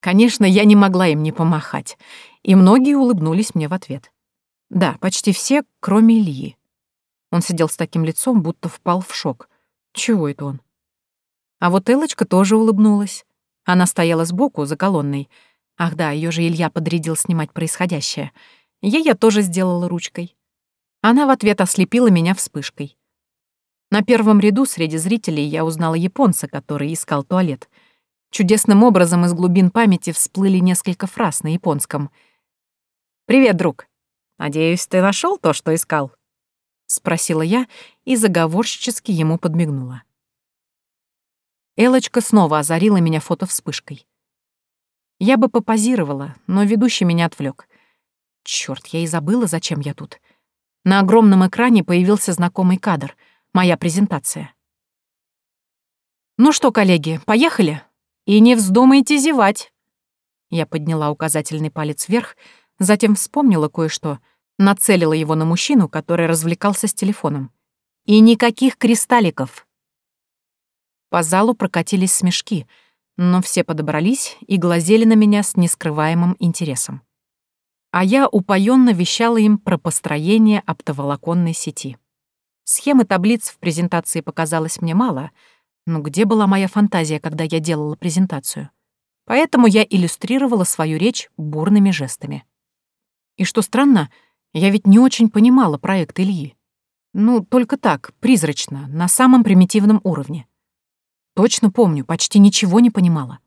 Конечно, я не могла им не помахать, и многие улыбнулись мне в ответ. Да, почти все, кроме Ильи. Он сидел с таким лицом, будто впал в шок. Чего это он? А вот Элочка тоже улыбнулась. Она стояла сбоку, за колонной. Ах да, ее же Илья подрядил снимать происходящее. Ей я тоже сделала ручкой. Она в ответ ослепила меня вспышкой. На первом ряду среди зрителей я узнала японца, который искал туалет. Чудесным образом из глубин памяти всплыли несколько фраз на японском. «Привет, друг. Надеюсь, ты нашел то, что искал?» — спросила я и заговорщически ему подмигнула. Элочка снова озарила меня фотовспышкой. Я бы попозировала, но ведущий меня отвлек. Черт, я и забыла, зачем я тут. На огромном экране появился знакомый кадр, моя презентация. «Ну что, коллеги, поехали? И не вздумайте зевать!» Я подняла указательный палец вверх, затем вспомнила кое-что — Нацелила его на мужчину, который развлекался с телефоном. «И никаких кристалликов!» По залу прокатились смешки, но все подобрались и глазели на меня с нескрываемым интересом. А я упоенно вещала им про построение оптоволоконной сети. Схемы таблиц в презентации показалось мне мало, но где была моя фантазия, когда я делала презентацию? Поэтому я иллюстрировала свою речь бурными жестами. И что странно, я ведь не очень понимала проект Ильи. Ну, только так, призрачно, на самом примитивном уровне. Точно помню, почти ничего не понимала.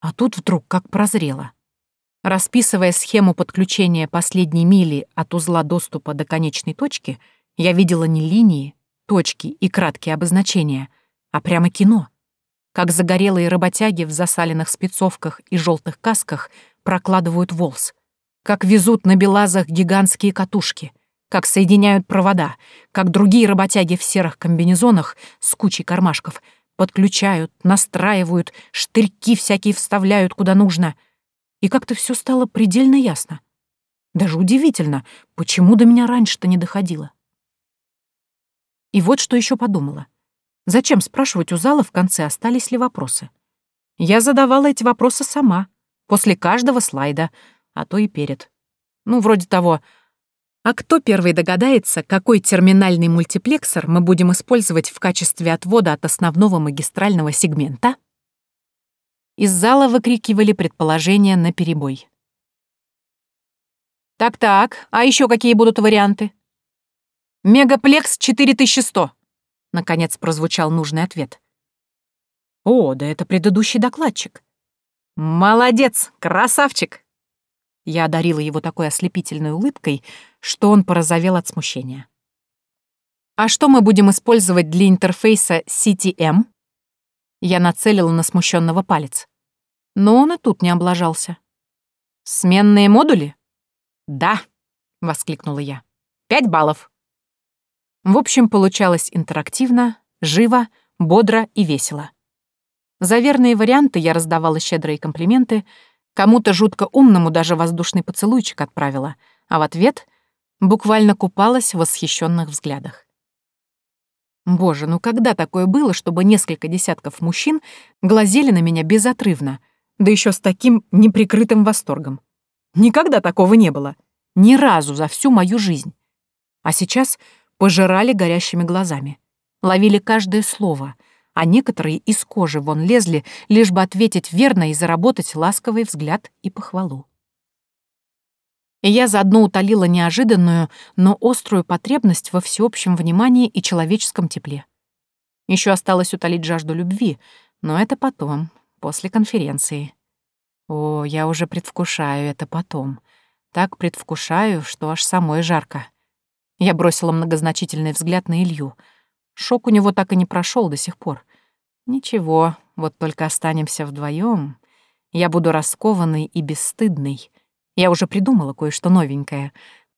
А тут вдруг как прозрела. Расписывая схему подключения последней мили от узла доступа до конечной точки, я видела не линии, точки и краткие обозначения, а прямо кино. Как загорелые работяги в засаленных спецовках и желтых касках прокладывают волс — как везут на белазах гигантские катушки, как соединяют провода, как другие работяги в серых комбинезонах с кучей кармашков подключают, настраивают, штырьки всякие вставляют куда нужно. И как-то все стало предельно ясно. Даже удивительно, почему до меня раньше-то не доходило. И вот что еще подумала. Зачем спрашивать у зала в конце, остались ли вопросы? Я задавала эти вопросы сама, после каждого слайда, а то и перед. Ну, вроде того, а кто первый догадается, какой терминальный мультиплексор мы будем использовать в качестве отвода от основного магистрального сегмента? Из зала выкрикивали предположения на перебой. Так-так, а еще какие будут варианты? Мегаплекс 4100. Наконец прозвучал нужный ответ. О, да это предыдущий докладчик. Молодец, красавчик. Я одарила его такой ослепительной улыбкой, что он порозовел от смущения. А что мы будем использовать для интерфейса CTM? Я нацелила на смущенного палец. Но он и тут не облажался. Сменные модули? Да, воскликнула я. Пять баллов. В общем, получалось интерактивно, живо, бодро и весело. За верные варианты я раздавала щедрые комплименты, кому-то жутко умному даже воздушный поцелуйчик отправила, а в ответ буквально купалась в восхищенных взглядах. Боже, ну когда такое было, чтобы несколько десятков мужчин глазели на меня безотрывно, да еще с таким неприкрытым восторгом? Никогда такого не было. Ни разу за всю мою жизнь. А сейчас пожирали горящими глазами. Ловили каждое слово, а некоторые из кожи вон лезли, лишь бы ответить верно и заработать ласковый взгляд и похвалу. И я заодно утолила неожиданную, но острую потребность во всеобщем внимании и человеческом тепле. Еще осталось утолить жажду любви, но это потом, после конференции. О, я уже предвкушаю это потом. Так предвкушаю, что аж самой жарко. Я бросила многозначительный взгляд на Илью. Шок у него так и не прошел до сих пор. Ничего, вот только останемся вдвоем. Я буду раскованный и бесстыдный. Я уже придумала кое-что новенькое.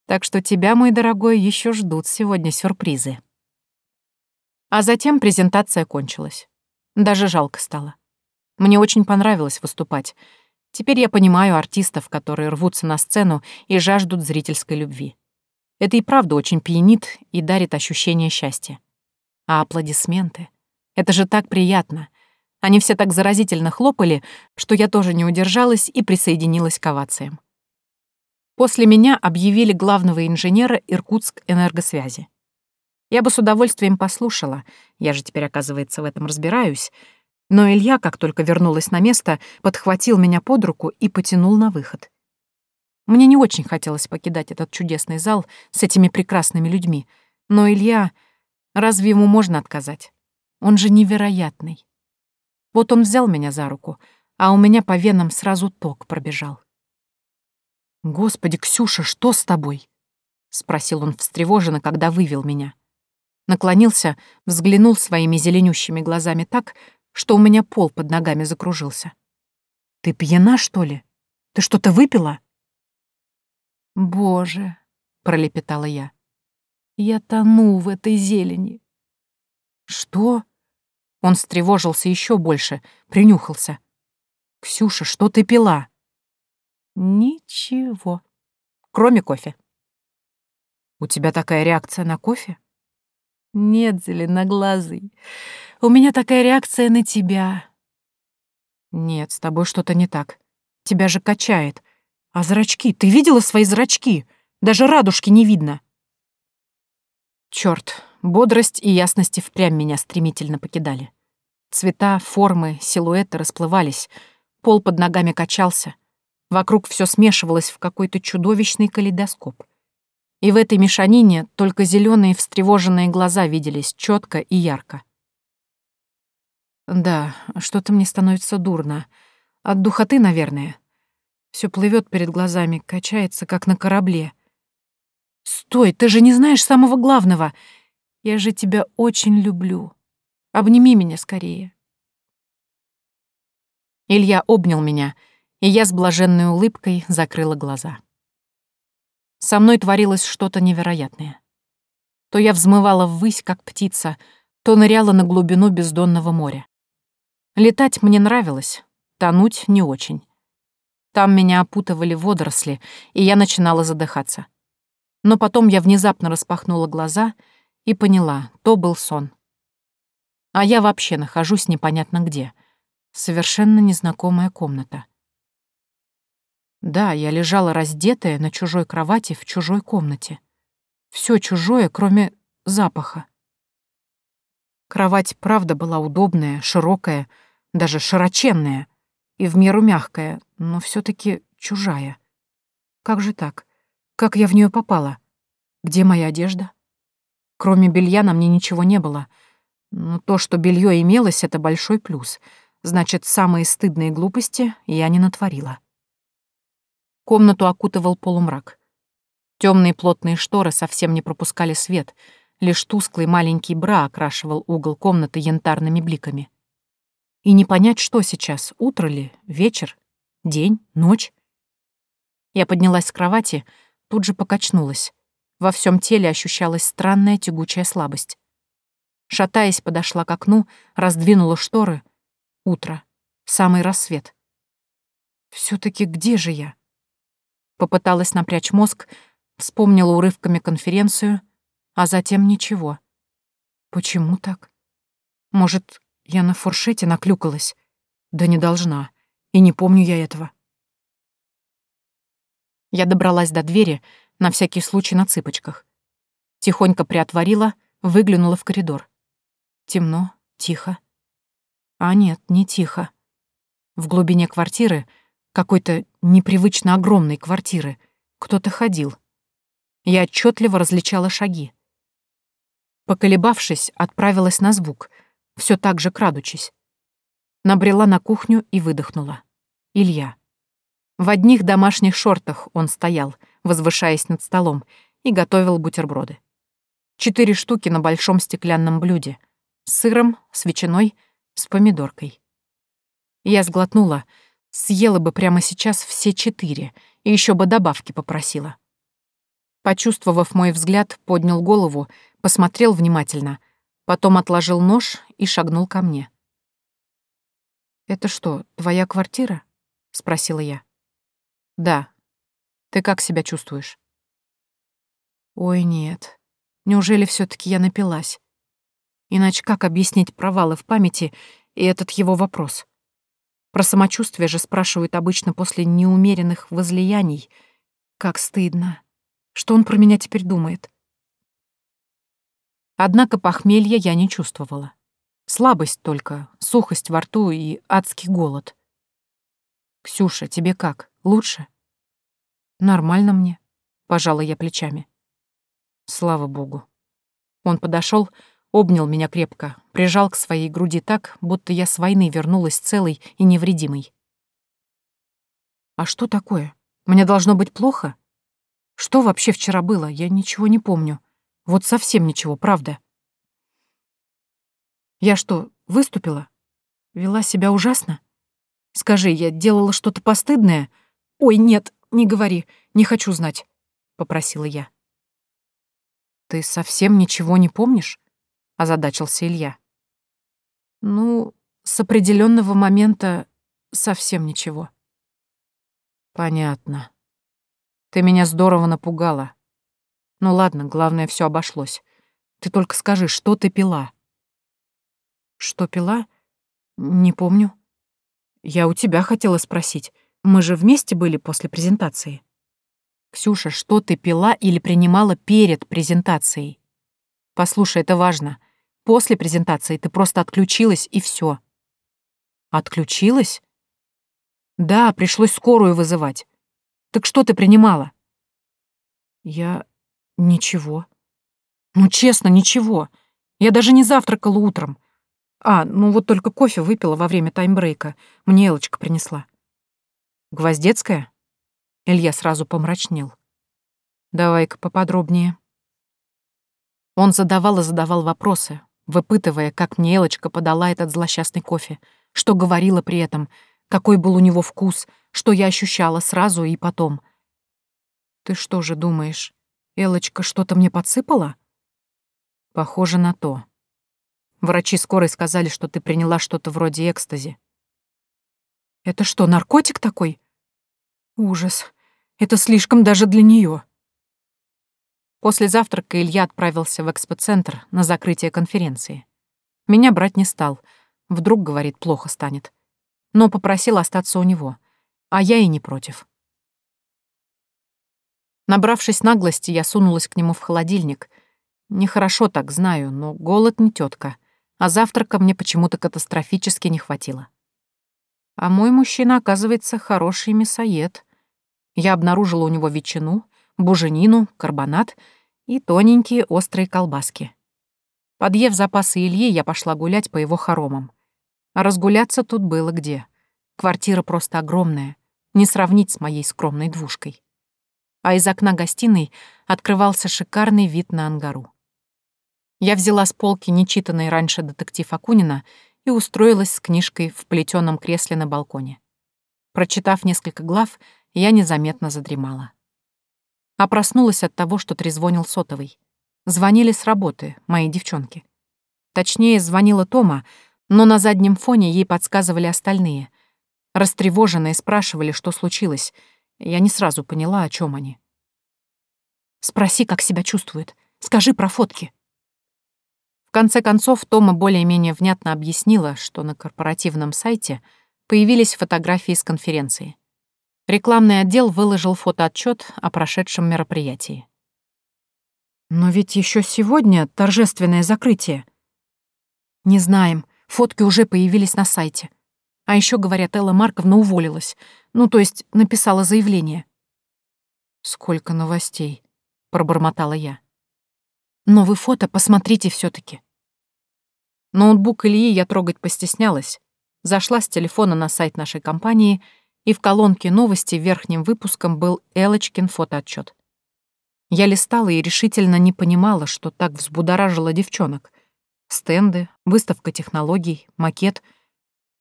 Так что тебя, мой дорогой, еще ждут сегодня сюрпризы. А затем презентация кончилась. Даже жалко стало. Мне очень понравилось выступать. Теперь я понимаю артистов, которые рвутся на сцену и жаждут зрительской любви. Это и правда очень пьянит и дарит ощущение счастья. А аплодисменты — это же так приятно. Они все так заразительно хлопали, что я тоже не удержалась и присоединилась к овациям. После меня объявили главного инженера Иркутск энергосвязи. Я бы с удовольствием послушала, я же теперь, оказывается, в этом разбираюсь, но Илья, как только вернулась на место, подхватил меня под руку и потянул на выход. Мне не очень хотелось покидать этот чудесный зал с этими прекрасными людьми, но Илья... Разве ему можно отказать? Он же невероятный. Вот он взял меня за руку, а у меня по венам сразу ток пробежал. «Господи, Ксюша, что с тобой?» — спросил он встревоженно, когда вывел меня. Наклонился, взглянул своими зеленющими глазами так, что у меня пол под ногами закружился. «Ты пьяна, что ли? Ты что-то выпила?» «Боже!» — пролепетала я. «Я тону в этой зелени». «Что?» Он встревожился еще больше, принюхался. «Ксюша, что ты пила?» «Ничего, кроме кофе». «У тебя такая реакция на кофе?» «Нет, зеленоглазый, у меня такая реакция на тебя». «Нет, с тобой что-то не так. Тебя же качает. А зрачки? Ты видела свои зрачки? Даже радужки не видно. Черт, бодрость и ясность впрямь меня стремительно покидали. Цвета, формы, силуэты расплывались, пол под ногами качался. Вокруг все смешивалось в какой-то чудовищный калейдоскоп. И в этой мешанине только зеленые встревоженные глаза виделись четко и ярко. Да, что-то мне становится дурно. От духоты, наверное. Все плывет перед глазами, качается, как на корабле. «Стой, ты же не знаешь самого главного! Я же тебя очень люблю. Обними меня скорее». Илья обнял меня, и я с блаженной улыбкой закрыла глаза. Со мной творилось что-то невероятное. То я взмывала ввысь, как птица, то ныряла на глубину бездонного моря. Летать мне нравилось, тонуть не очень. Там меня опутывали водоросли, и я начинала задыхаться. Но потом я внезапно распахнула глаза и поняла, то был сон. А я вообще нахожусь непонятно где. Совершенно незнакомая комната. Да, я лежала раздетая на чужой кровати в чужой комнате. Все чужое, кроме запаха. Кровать, правда, была удобная, широкая, даже широченная и в меру мягкая, но все таки чужая. Как же так? Как я в нее попала? Где моя одежда? Кроме белья на мне ничего не было. Но то, что белье имелось, это большой плюс. Значит, самые стыдные глупости я не натворила. Комнату окутывал полумрак. Темные плотные шторы совсем не пропускали свет, лишь тусклый маленький бра окрашивал угол комнаты янтарными бликами. И не понять, что сейчас, утро ли, вечер, день, ночь. Я поднялась с кровати, тут же покачнулась. Во всем теле ощущалась странная тягучая слабость. Шатаясь, подошла к окну, раздвинула шторы. Утро. Самый рассвет. все таки где же я? Попыталась напрячь мозг, вспомнила урывками конференцию, а затем ничего. Почему так? Может, я на фуршете наклюкалась? Да не должна. И не помню я этого. Я добралась до двери, на всякий случай на цыпочках. Тихонько приотворила, выглянула в коридор. Темно, тихо. А нет, не тихо. В глубине квартиры, какой-то непривычно огромной квартиры, кто-то ходил. Я отчетливо различала шаги. Поколебавшись, отправилась на звук, все так же крадучись. Набрела на кухню и выдохнула. Илья. В одних домашних шортах он стоял, возвышаясь над столом, и готовил бутерброды. Четыре штуки на большом стеклянном блюде. С сыром, с ветчиной, с помидоркой. Я сглотнула, съела бы прямо сейчас все четыре, и еще бы добавки попросила. Почувствовав мой взгляд, поднял голову, посмотрел внимательно, потом отложил нож и шагнул ко мне. «Это что, твоя квартира?» — спросила я. Да. Ты как себя чувствуешь? Ой, нет. Неужели все таки я напилась? Иначе как объяснить провалы в памяти и этот его вопрос? Про самочувствие же спрашивают обычно после неумеренных возлияний. Как стыдно. Что он про меня теперь думает? Однако похмелья я не чувствовала. Слабость только, сухость во рту и адский голод. «Ксюша, тебе как?» Лучше? Нормально мне, пожала я плечами. Слава богу. Он подошел, обнял меня крепко, прижал к своей груди так, будто я с войны вернулась целой и невредимой. А что такое? Мне должно быть плохо? Что вообще вчера было? Я ничего не помню. Вот совсем ничего, правда. Я что, выступила? Вела себя ужасно? Скажи, я делала что-то постыдное? «Ой, нет, не говори, не хочу знать», — попросила я. «Ты совсем ничего не помнишь?» — озадачился Илья. «Ну, с определенного момента совсем ничего». «Понятно. Ты меня здорово напугала. Ну ладно, главное, все обошлось. Ты только скажи, что ты пила?» «Что пила? Не помню. Я у тебя хотела спросить. Мы же вместе были после презентации. Ксюша, что ты пила или принимала перед презентацией? Послушай, это важно. После презентации ты просто отключилась и все. Отключилась? Да, пришлось скорую вызывать. Так что ты принимала? Я... ничего. Ну, честно, ничего. Я даже не завтракала утром. А, ну вот только кофе выпила во время таймбрейка. Мне Элочка принесла. Гвоздецкая? Илья сразу помрачнел. Давай-ка поподробнее. Он задавал и задавал вопросы, выпытывая, как мне Элочка подала этот злосчастный кофе, что говорила при этом, какой был у него вкус, что я ощущала сразу и потом. «Ты что же думаешь, Элочка что-то мне подсыпала?» «Похоже на то. Врачи скорой сказали, что ты приняла что-то вроде экстази». «Это что, наркотик такой?» Ужас. Это слишком даже для нее. После завтрака Илья отправился в экспоцентр на закрытие конференции. Меня брать не стал. Вдруг, говорит, плохо станет. Но попросил остаться у него. А я и не против. Набравшись наглости, я сунулась к нему в холодильник. Нехорошо так, знаю, но голод не тетка, а завтрака мне почему-то катастрофически не хватило. А мой мужчина, оказывается, хороший мясоед. Я обнаружила у него ветчину, буженину, карбонат и тоненькие острые колбаски. Подъев запасы Ильи, я пошла гулять по его хоромам. А разгуляться тут было где. Квартира просто огромная, не сравнить с моей скромной двушкой а из окна гостиной открывался шикарный вид на ангару. Я взяла с полки нечитанный раньше детектив Акунина и устроилась с книжкой в плетеном кресле на балконе. Прочитав несколько глав, я незаметно задремала. А проснулась от того, что трезвонил сотовый. Звонили с работы, мои девчонки. Точнее, звонила Тома, но на заднем фоне ей подсказывали остальные. Растревоженные спрашивали, что случилось — я не сразу поняла, о чем они. «Спроси, как себя чувствует. Скажи про фотки». Конце концов, Тома более-менее внятно объяснила, что на корпоративном сайте появились фотографии с конференции. Рекламный отдел выложил фотоотчет о прошедшем мероприятии. «Но ведь еще сегодня торжественное закрытие». «Не знаем. Фотки уже появились на сайте. А еще, говорят, Элла Марковна уволилась. Ну, то есть написала заявление. «Сколько новостей», — пробормотала я. «Но вы фото посмотрите все таки Ноутбук Ильи я трогать постеснялась. Зашла с телефона на сайт нашей компании, и в колонке новости верхним выпуском был Элочкин фотоотчет. Я листала и решительно не понимала, что так взбудоражило девчонок. Стенды, выставка технологий, макет —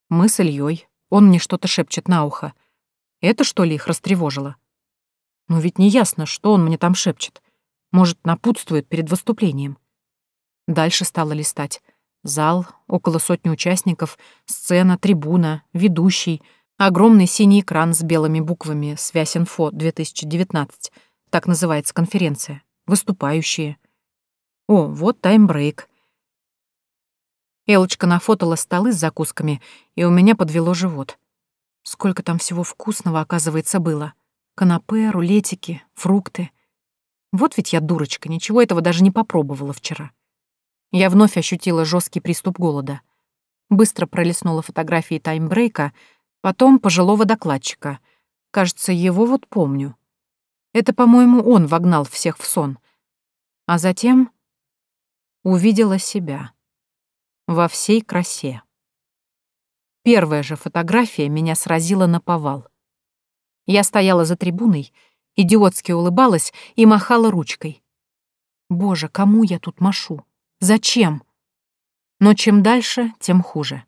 мы с Ильей. Он мне что-то шепчет на ухо. Это что ли их растревожило? Ну ведь не ясно, что он мне там шепчет. Может, напутствует перед выступлением. Дальше стала листать. Зал, около сотни участников, сцена, трибуна, ведущий, огромный синий экран с белыми буквами «Связь инфо 2019», так называется конференция, выступающие. О, вот таймбрейк. Элочка нафотала столы с закусками, и у меня подвело живот. Сколько там всего вкусного, оказывается, было. Канапе, рулетики, фрукты. Вот ведь я дурочка, ничего этого даже не попробовала вчера. Я вновь ощутила жесткий приступ голода. Быстро пролистнула фотографии таймбрейка, потом пожилого докладчика. Кажется, его вот помню. Это, по-моему, он вогнал всех в сон. А затем увидела себя во всей красе. Первая же фотография меня сразила на повал. Я стояла за трибуной, идиотски улыбалась и махала ручкой. Боже, кому я тут машу? Зачем? Но чем дальше, тем хуже.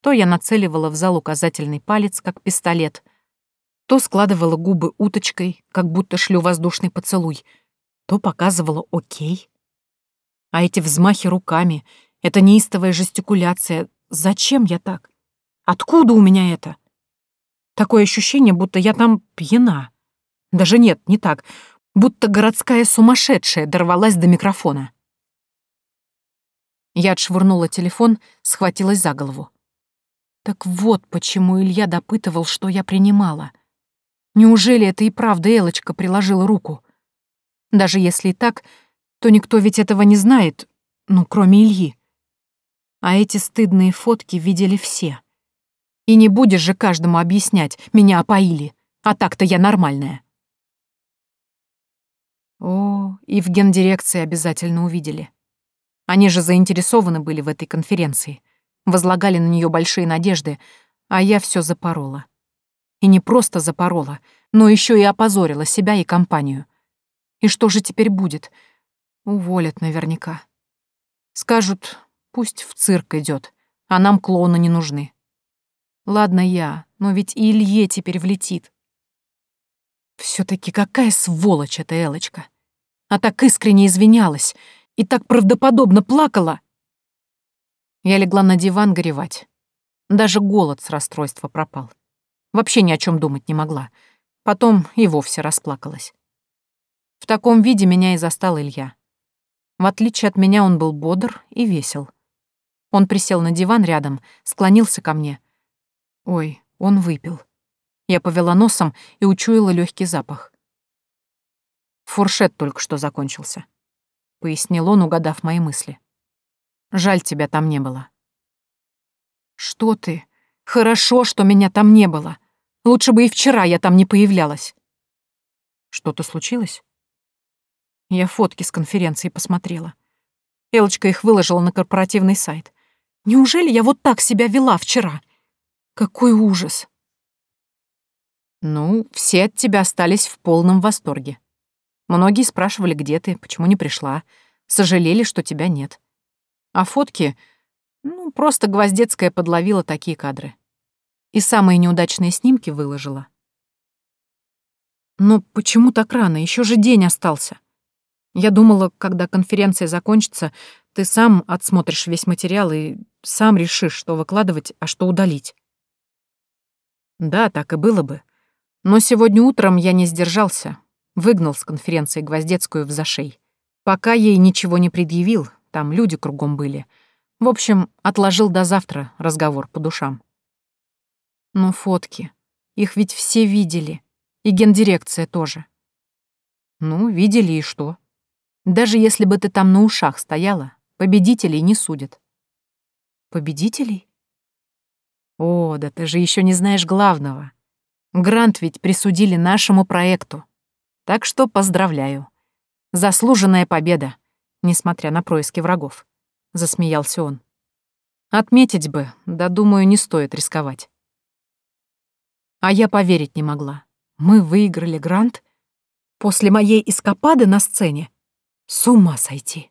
То я нацеливала в зал указательный палец, как пистолет, то складывала губы уточкой, как будто шлю воздушный поцелуй, то показывала «Окей». А эти взмахи руками, это неистовая жестикуляция. Зачем я так? Откуда у меня это? Такое ощущение, будто я там пьяна. Даже нет, не так. Будто городская сумасшедшая дорвалась до микрофона. Я отшвырнула телефон, схватилась за голову. Так вот почему Илья допытывал, что я принимала. Неужели это и правда Элочка приложила руку? Даже если и так, то никто ведь этого не знает, ну, кроме Ильи. А эти стыдные фотки видели все. И не будешь же каждому объяснять, меня опоили, а так-то я нормальная. О, и в гендирекции обязательно увидели. Они же заинтересованы были в этой конференции, возлагали на нее большие надежды, а я все запорола. И не просто запорола, но еще и опозорила себя и компанию. И что же теперь будет? Уволят наверняка. Скажут, Пусть в цирк идет, а нам клоуны не нужны. Ладно я, но ведь и Илье теперь влетит. все таки какая сволочь эта Элочка. А так искренне извинялась и так правдоподобно плакала. Я легла на диван горевать. Даже голод с расстройства пропал. Вообще ни о чем думать не могла. Потом и вовсе расплакалась. В таком виде меня и застал Илья. В отличие от меня он был бодр и весел. Он присел на диван рядом, склонился ко мне. Ой, он выпил. Я повела носом и учуяла легкий запах. Фуршет только что закончился, пояснил он, угадав мои мысли. Жаль, тебя там не было. Что ты? Хорошо, что меня там не было. Лучше бы и вчера я там не появлялась. Что-то случилось? Я фотки с конференции посмотрела. Элочка их выложила на корпоративный сайт. Неужели я вот так себя вела вчера? Какой ужас. Ну, все от тебя остались в полном восторге. Многие спрашивали, где ты, почему не пришла. Сожалели, что тебя нет. А фотки... Ну, просто Гвоздецкая подловила такие кадры. И самые неудачные снимки выложила. Но почему так рано? Еще же день остался. Я думала, когда конференция закончится, ты сам отсмотришь весь материал и сам решишь, что выкладывать, а что удалить. Да, так и было бы. Но сегодня утром я не сдержался, выгнал с конференции Гвоздецкую в зашей. Пока ей ничего не предъявил, там люди кругом были. В общем, отложил до завтра разговор по душам. Ну, фотки. Их ведь все видели. И гендирекция тоже. Ну, видели и что? Даже если бы ты там на ушах стояла, победителей не судят. Победителей? О, да ты же еще не знаешь главного. Грант ведь присудили нашему проекту. Так что поздравляю. Заслуженная победа, несмотря на происки врагов. Засмеялся он. Отметить бы, да, думаю, не стоит рисковать. А я поверить не могла. Мы выиграли грант после моей эскапады на сцене. С ума сойти.